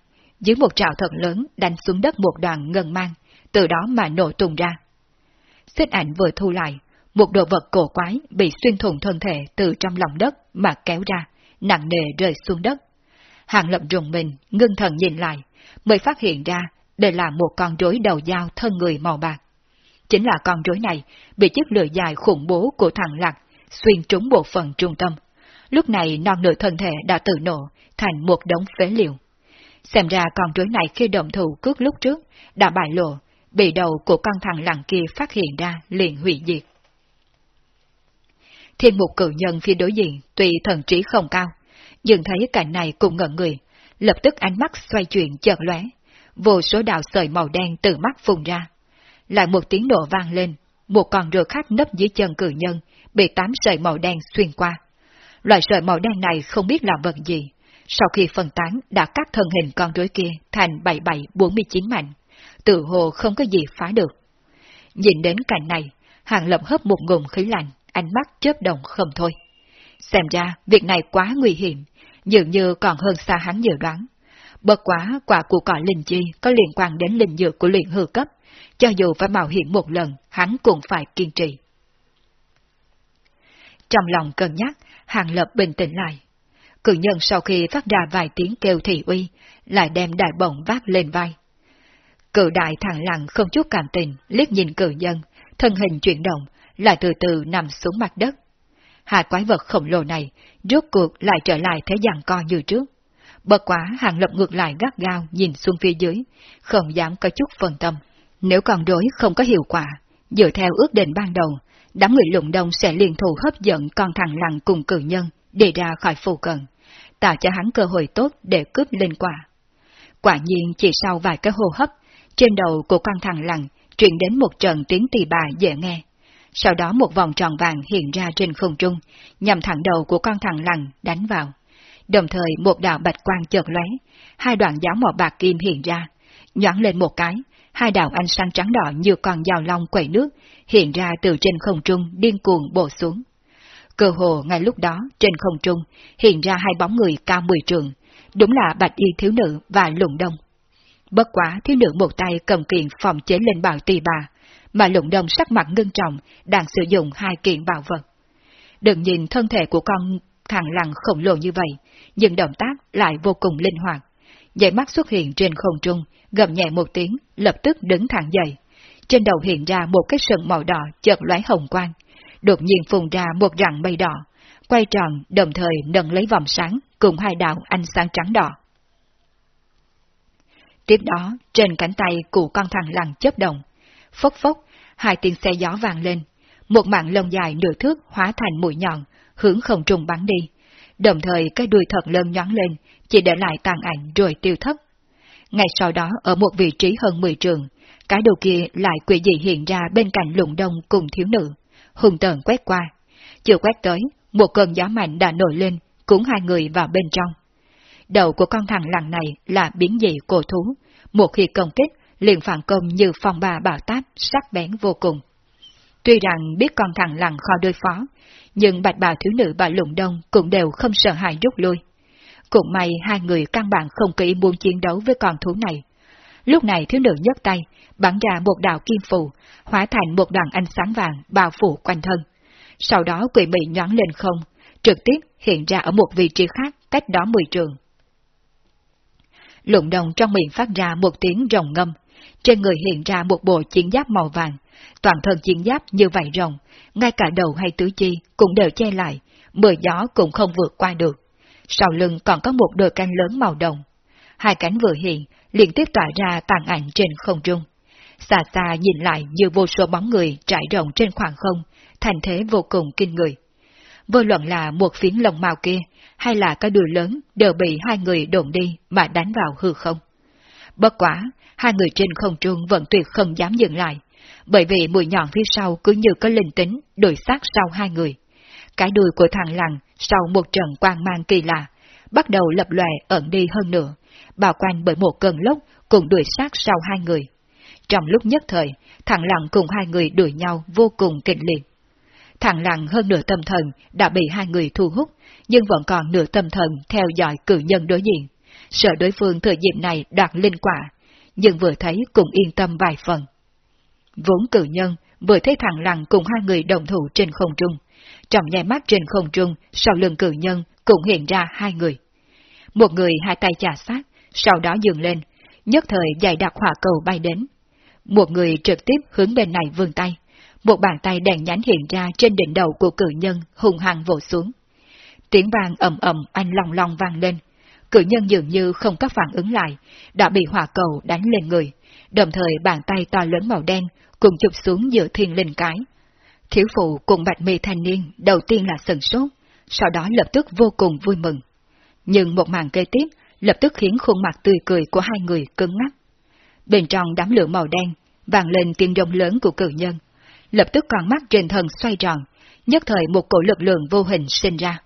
dưới một trào thật lớn đánh xuống đất một đoàn ngân mang, từ đó mà nổ tung ra. Xích ảnh vừa thu lại, một đồ vật cổ quái bị xuyên thủng thân thể từ trong lòng đất mà kéo ra, nặng nề rơi xuống đất. Hàng lập rùng mình, ngưng thần nhìn lại, mới phát hiện ra đây là một con rối đầu dao thân người màu bạc. Chính là con rối này bị chiếc lưỡi dài khủng bố của thằng Lạc xuyên trúng bộ phận trung tâm. Lúc này non nửa thân thể đã tự nổ thành một đống phế liệu. Xem ra con rối này khi động thủ cướp lúc trước đã bại lộ, bị đầu của con thằng lặng kia phát hiện ra liền hủy diệt. Thiên mục cử nhân phía đối diện tuy thần trí không cao, nhưng thấy cảnh này cũng ngẩn người, lập tức ánh mắt xoay chuyển chợt lóe, vô số đạo sợi màu đen từ mắt phùng ra. Lại một tiếng nổ vang lên, một con rùa khác nấp dưới chân cử nhân, bị tám sợi màu đen xuyên qua. Loại sợi màu đen này không biết là vật gì, sau khi phân tán đã cắt thân hình con rối kia thành 7749 mảnh, tự hồ không có gì phá được. Nhìn đến cảnh này, Hàng Lập hấp một ngụm khí lạnh, ánh mắt chớp động không thôi. Xem ra, việc này quá nguy hiểm, dường như còn hơn xa hắn dự đoán. Bất quá, quả của cỏ linh chi có liên quan đến linh dược của luyện hư cấp, cho dù phải mạo hiểm một lần, hắn cũng phải kiên trì. Trong lòng cân nhắc, Hàng Lập bình tĩnh lại. Cự nhân sau khi phát ra vài tiếng kêu thị uy, lại đem đại bổng vác lên vai. Cự đại thẳng lặng không chút cảm tình, liếc nhìn cự nhân, thân hình chuyển động, lại từ từ nằm xuống mặt đất. Hai quái vật khổng lồ này, rốt cuộc lại trở lại thế giằng co như trước. Bất quá hàng lập ngược lại gắt gao nhìn xuống phía dưới, không dám có chút phân tâm. Nếu còn đối không có hiệu quả, dựa theo ước định ban đầu, đám người lụng đông sẽ liên thủ hấp dẫn con thằng lằng cùng cử nhân để ra khỏi phù cận, tạo cho hắn cơ hội tốt để cướp lên quả. Quả nhiên chỉ sau vài cái hô hấp, trên đầu của con thằng lằng truyền đến một trận tiếng tỳ bà dễ nghe. Sau đó một vòng tròn vàng hiện ra trên không trung, nhằm thẳng đầu của con thằng lằn đánh vào. Đồng thời một đạo bạch quang chợt lóe, hai đoạn giáo mỏ bạc kim hiện ra, nhoáng lên một cái, hai đạo ánh sáng trắng đỏ như con dao long quẩy nước, hiện ra từ trên không trung điên cuồng bổ xuống. Cơ hồ ngay lúc đó, trên không trung, hiện ra hai bóng người cao mười trường, đúng là bạch y thiếu nữ và lụng đông. Bất quá thiếu nữ một tay cầm kiện phòng chế lên bào tỳ bà, mà lụng đông sắc mặt ngưng trọng đang sử dụng hai kiện bảo vật. Đừng nhìn thân thể của con thằng lằn khổng lồ như vậy, nhưng động tác lại vô cùng linh hoạt. Dãy mắt xuất hiện trên không trung, gầm nhẹ một tiếng, lập tức đứng thẳng dậy. Trên đầu hiện ra một cái sừng màu đỏ chợt lóe hồng quang, đột nhiên phùng ra một rặng mây đỏ, quay tròn đồng thời nâng lấy vòng sáng cùng hai đạo ánh sáng trắng đỏ. Tiếp đó, trên cánh tay của con thằng lằn chớp động, phốc phốc, hai tiếng xe gió vàng lên, một mạng lông dài nửa thước hóa thành mũi nhọn, hướng không trùng bắn đi. Đồng thời cái đuôi thật lớn nhón lên, chỉ để lại tàn ảnh rồi tiêu thất. Ngay sau đó ở một vị trí hơn 10 trường, cái đầu kia lại quỷ dị hiện ra bên cạnh lụng đông cùng thiếu nữ, hùng tờn quét qua. Chưa quét tới, một cơn gió mạnh đã nổi lên, cuốn hai người vào bên trong. Đầu của con thằng lằn này là biến dị cổ thú, một khi công kích, liền phản công như phong bà bảo táp sắc bén vô cùng. Tuy rằng biết con thằng lằng khó đối phó, nhưng bạch bào thiếu nữ và lụng đông cũng đều không sợ hãi rút lui. Cũng may hai người căn bản không kỹ muốn chiến đấu với con thú này. Lúc này thiếu nữ nhấc tay, bắn ra một đạo kim phù, hóa thành một đoàn ánh sáng vàng bao phủ quanh thân. Sau đó quỷ mị nhón lên không, trực tiếp hiện ra ở một vị trí khác cách đó mười trường. Lụng đồng trong miệng phát ra một tiếng rồng ngâm, trên người hiện ra một bộ chiến giáp màu vàng, toàn thân chiến giáp như vậy rồng, ngay cả đầu hay tứ chi cũng đều che lại, mưa gió cũng không vượt qua được. Sau lưng còn có một đôi cánh lớn màu đồng. Hai cánh vừa hiện, liên tiếp tỏa ra tàn ảnh trên không trung. Xa xa nhìn lại như vô số bóng người trải rộng trên khoảng không, thành thế vô cùng kinh người. Vô luận là một phiến lồng màu kia, hay là cái đùi lớn đều bị hai người đồn đi mà đánh vào hư không. Bất quả, hai người trên không trung vẫn tuyệt không dám dừng lại, bởi vì mũi nhọn phía sau cứ như có linh tính đuổi sát sau hai người. Cái đuôi của thằng lằn sau một trận quang mang kỳ lạ, bắt đầu lập lòe ẩn đi hơn nữa, bao quanh bởi một cơn lốc cùng đuổi sát sau hai người. Trong lúc nhất thời, thằng lằng cùng hai người đuổi nhau vô cùng kịch liệt. Thằng lằng hơn nửa tâm thần đã bị hai người thu hút, nhưng vẫn còn nửa tâm thần theo dõi cử nhân đối diện. Sợ đối phương thời dịp này đoạt linh quả, nhưng vừa thấy cũng yên tâm vài phần. Vốn cử nhân vừa thấy thằng lặng cùng hai người đồng thủ trên không trung. Trong nháy mắt trên không trung, sau lưng cử nhân cũng hiện ra hai người. Một người hai tay chà sát, sau đó dừng lên, nhất thời dài đặc hỏa cầu bay đến. Một người trực tiếp hướng bên này vươn tay, một bàn tay đèn nhánh hiện ra trên đỉnh đầu của cử nhân hùng hăng vỗ xuống. Tiếng vang ầm ầm anh long long vang lên, cử nhân dường như không có phản ứng lại, đã bị hỏa cầu đánh lên người, đồng thời bàn tay to lớn màu đen cùng chụp xuống giữa thiên linh cái. Thiếu phụ cùng bạch mi thanh niên đầu tiên là sừng sốt, sau đó lập tức vô cùng vui mừng. Nhưng một màn kế tiếp lập tức khiến khuôn mặt tươi cười của hai người cứng ngắc. Bên trong đám lửa màu đen, vàng lên tiếng rông lớn của cử nhân. Lập tức con mắt trên thân xoay tròn, nhất thời một cổ lực lượng vô hình sinh ra.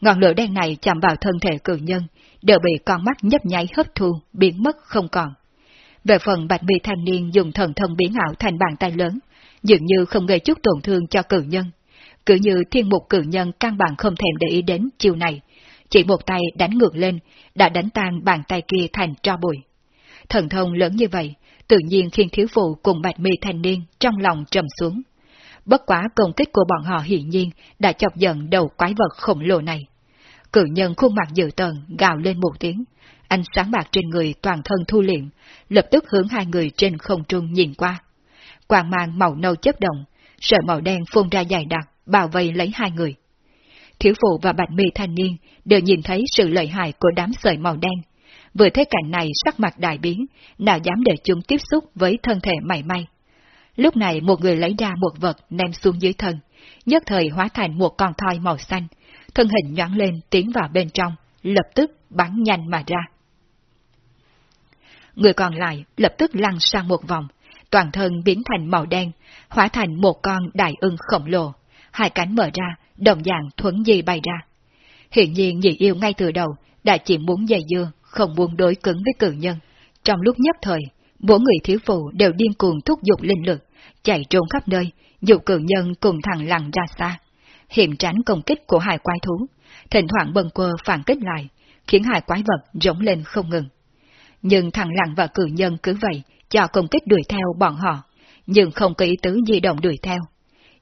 Ngọn lửa đen này chạm vào thân thể cử nhân, đều bị con mắt nhấp nháy hấp thu, biến mất không còn. Về phần bạch mi thanh niên dùng thần thông biến ảo thành bàn tay lớn, dường như không gây chút tổn thương cho cử nhân. Cứ như thiên mục cử nhân căn bản không thèm để ý đến chiều này, chỉ một tay đánh ngược lên, đã đánh tan bàn tay kia thành tro bụi. Thần thông lớn như vậy, tự nhiên khiến thiếu phụ cùng bạch mi thanh niên trong lòng trầm xuống. Bất quá công kích của bọn họ hiển nhiên đã chọc giận đầu quái vật khổng lồ này. Cử nhân khuôn mặt dự tợn gào lên một tiếng, ánh sáng bạc trên người toàn thân thu liệm, lập tức hướng hai người trên không trung nhìn qua. Quang mang màu nâu chất động, sợi màu đen phun ra dài đặc, bao vây lấy hai người. Thiếu phụ và bạch mi thanh niên đều nhìn thấy sự lợi hại của đám sợi màu đen. Vừa thấy cảnh này sắc mặt đại biến, nào dám để chúng tiếp xúc với thân thể mảy may. Lúc này một người lấy ra một vật ném xuống dưới thân, nhất thời hóa thành một con thoi màu xanh, thân hình nhoáng lên tiến vào bên trong, lập tức bắn nhanh mà ra. Người còn lại lập tức lăn sang một vòng, toàn thân biến thành màu đen, hóa thành một con đại ưng khổng lồ, hai cánh mở ra, đồng dạng thuấn di bay ra. Hiện nhiên nhị yêu ngay từ đầu đã chỉ muốn dày dưa, không muốn đối cứng với cử nhân. Trong lúc nhất thời, bốn người thiếu phụ đều điên cuồng thúc giục linh lực, chạy trốn khắp nơi, dụ cử nhân cùng thằng lằn ra xa, hiểm tránh công kích của hai quái thú, thỉnh thoảng bần quơ phản kích lại, khiến hai quái vật rống lên không ngừng. Nhưng thằng lặng và cử nhân cứ vậy, cho công kích đuổi theo bọn họ, nhưng không có ý tứ di động đuổi theo.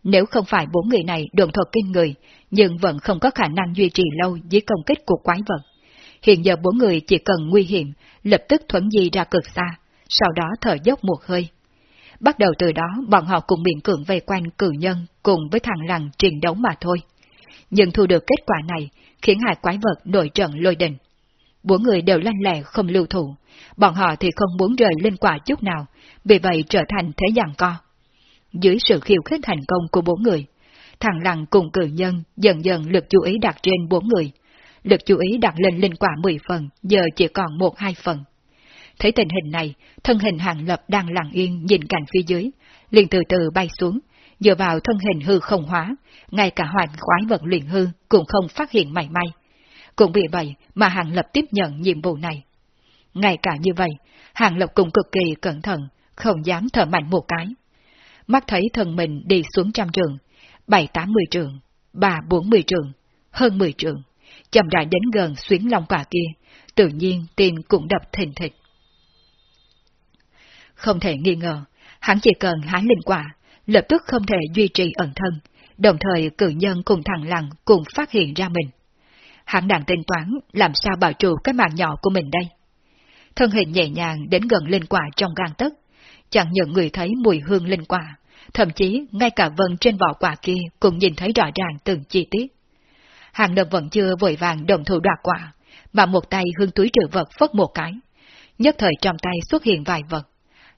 Nếu không phải bốn người này đồn thuật kinh người, nhưng vẫn không có khả năng duy trì lâu dưới công kích của quái vật. Hiện giờ bốn người chỉ cần nguy hiểm, lập tức thuẫn di ra cực xa, sau đó thở dốc một hơi. Bắt đầu từ đó, bọn họ cùng miễn cưỡng về quanh cử nhân cùng với thằng lằn trình đấu mà thôi. Nhưng thu được kết quả này, khiến hai quái vật nổi trận lôi đình. Bốn người đều lanh lẹ không lưu thủ, bọn họ thì không muốn rời lên quả chút nào, vì vậy trở thành thế giằng co. Dưới sự khiêu khích thành công của bốn người, thằng lằng cùng cử nhân dần dần lực chú ý đặt trên bốn người. Lực chú ý đặt lên linh quả 10 phần, giờ chỉ còn một hai phần. Thấy tình hình này, thân hình hàng lập đang lặng yên nhìn cảnh phía dưới, liền từ từ bay xuống, dựa vào thân hình hư không hóa, ngay cả hoàng khoái vận luyện hư cũng không phát hiện mảy may. Cũng vì vậy mà hàng lập tiếp nhận nhiệm vụ này. Ngay cả như vậy, hàng lập cũng cực kỳ cẩn thận, không dám thở mạnh một cái mắt thấy thân mình đi xuống trăm trường, bảy tám mươi trường, ba bốn mươi trường, hơn mười trường, chậm rãi đến gần xuyến long quả kia, tự nhiên tim cũng đập thình thịch. Không thể nghi ngờ, hắn chỉ cần hái linh quả, lập tức không thể duy trì ẩn thân, đồng thời cử nhân cùng thằng lặng cùng phát hiện ra mình. Hắn đang tính toán làm sao bảo trụ cái mạng nhỏ của mình đây. Thân hình nhẹ nhàng đến gần linh quả trong gan tức, chẳng những người thấy mùi hương linh quả, thậm chí ngay cả vân trên vỏ quả kia cũng nhìn thấy rõ ràng từng chi tiết. Hàng lập vẫn chưa vội vàng đồng thủ đoạt quả, mà một tay hương túi trữ vật phất một cái. Nhất thời trong tay xuất hiện vài vật.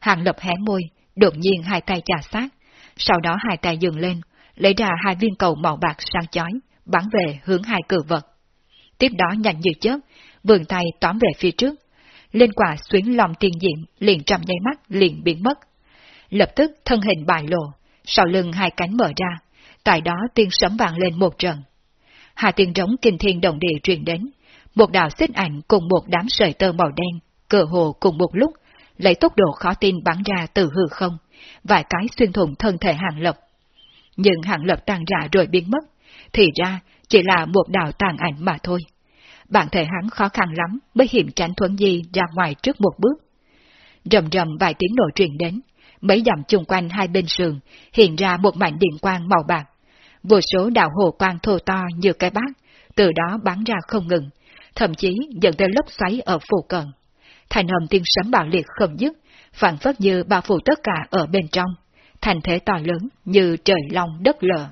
Hàng lập hé môi, đột nhiên hai tay chà sát, sau đó hai tay dừng lên, lấy ra hai viên cầu màu bạc sang chói, bắn về hướng hai cử vật. Tiếp đó nhanh như chớp, vườn tay tóm về phía trước, lên quả xuyến lòng tiền diện liền trong nháy mắt liền biến mất. Lập tức thân hình bại lộ, sau lưng hai cánh mở ra, tại đó tiên sấm vang lên một trận. Hai tiếng rống kinh thiên động địa truyền đến, một đạo xích ảnh cùng một đám sợi tơ màu đen, cờ hồ cùng một lúc, lấy tốc độ khó tin bắn ra từ hư không, vài cái xuyên thủng thân thể hàng lập. Nhưng hàng lập tan ra rồi biến mất, thì ra chỉ là một đạo tàn ảnh mà thôi. Bản thể hắn khó khăn lắm mới hiểm tránh thuấn di ra ngoài trước một bước. Rầm rầm vài tiếng nổ truyền đến, mấy dặm chung quanh hai bên sườn hiện ra một mảnh điện quang màu bạc. Vô số đạo hồ quang thô to như cái bát, từ đó bắn ra không ngừng, thậm chí dẫn tới lốc xoáy ở phù cận. Thành hầm tiên sấm bạo liệt không dứt, phản phất như bao phủ tất cả ở bên trong, thành thế to lớn như trời long đất lở.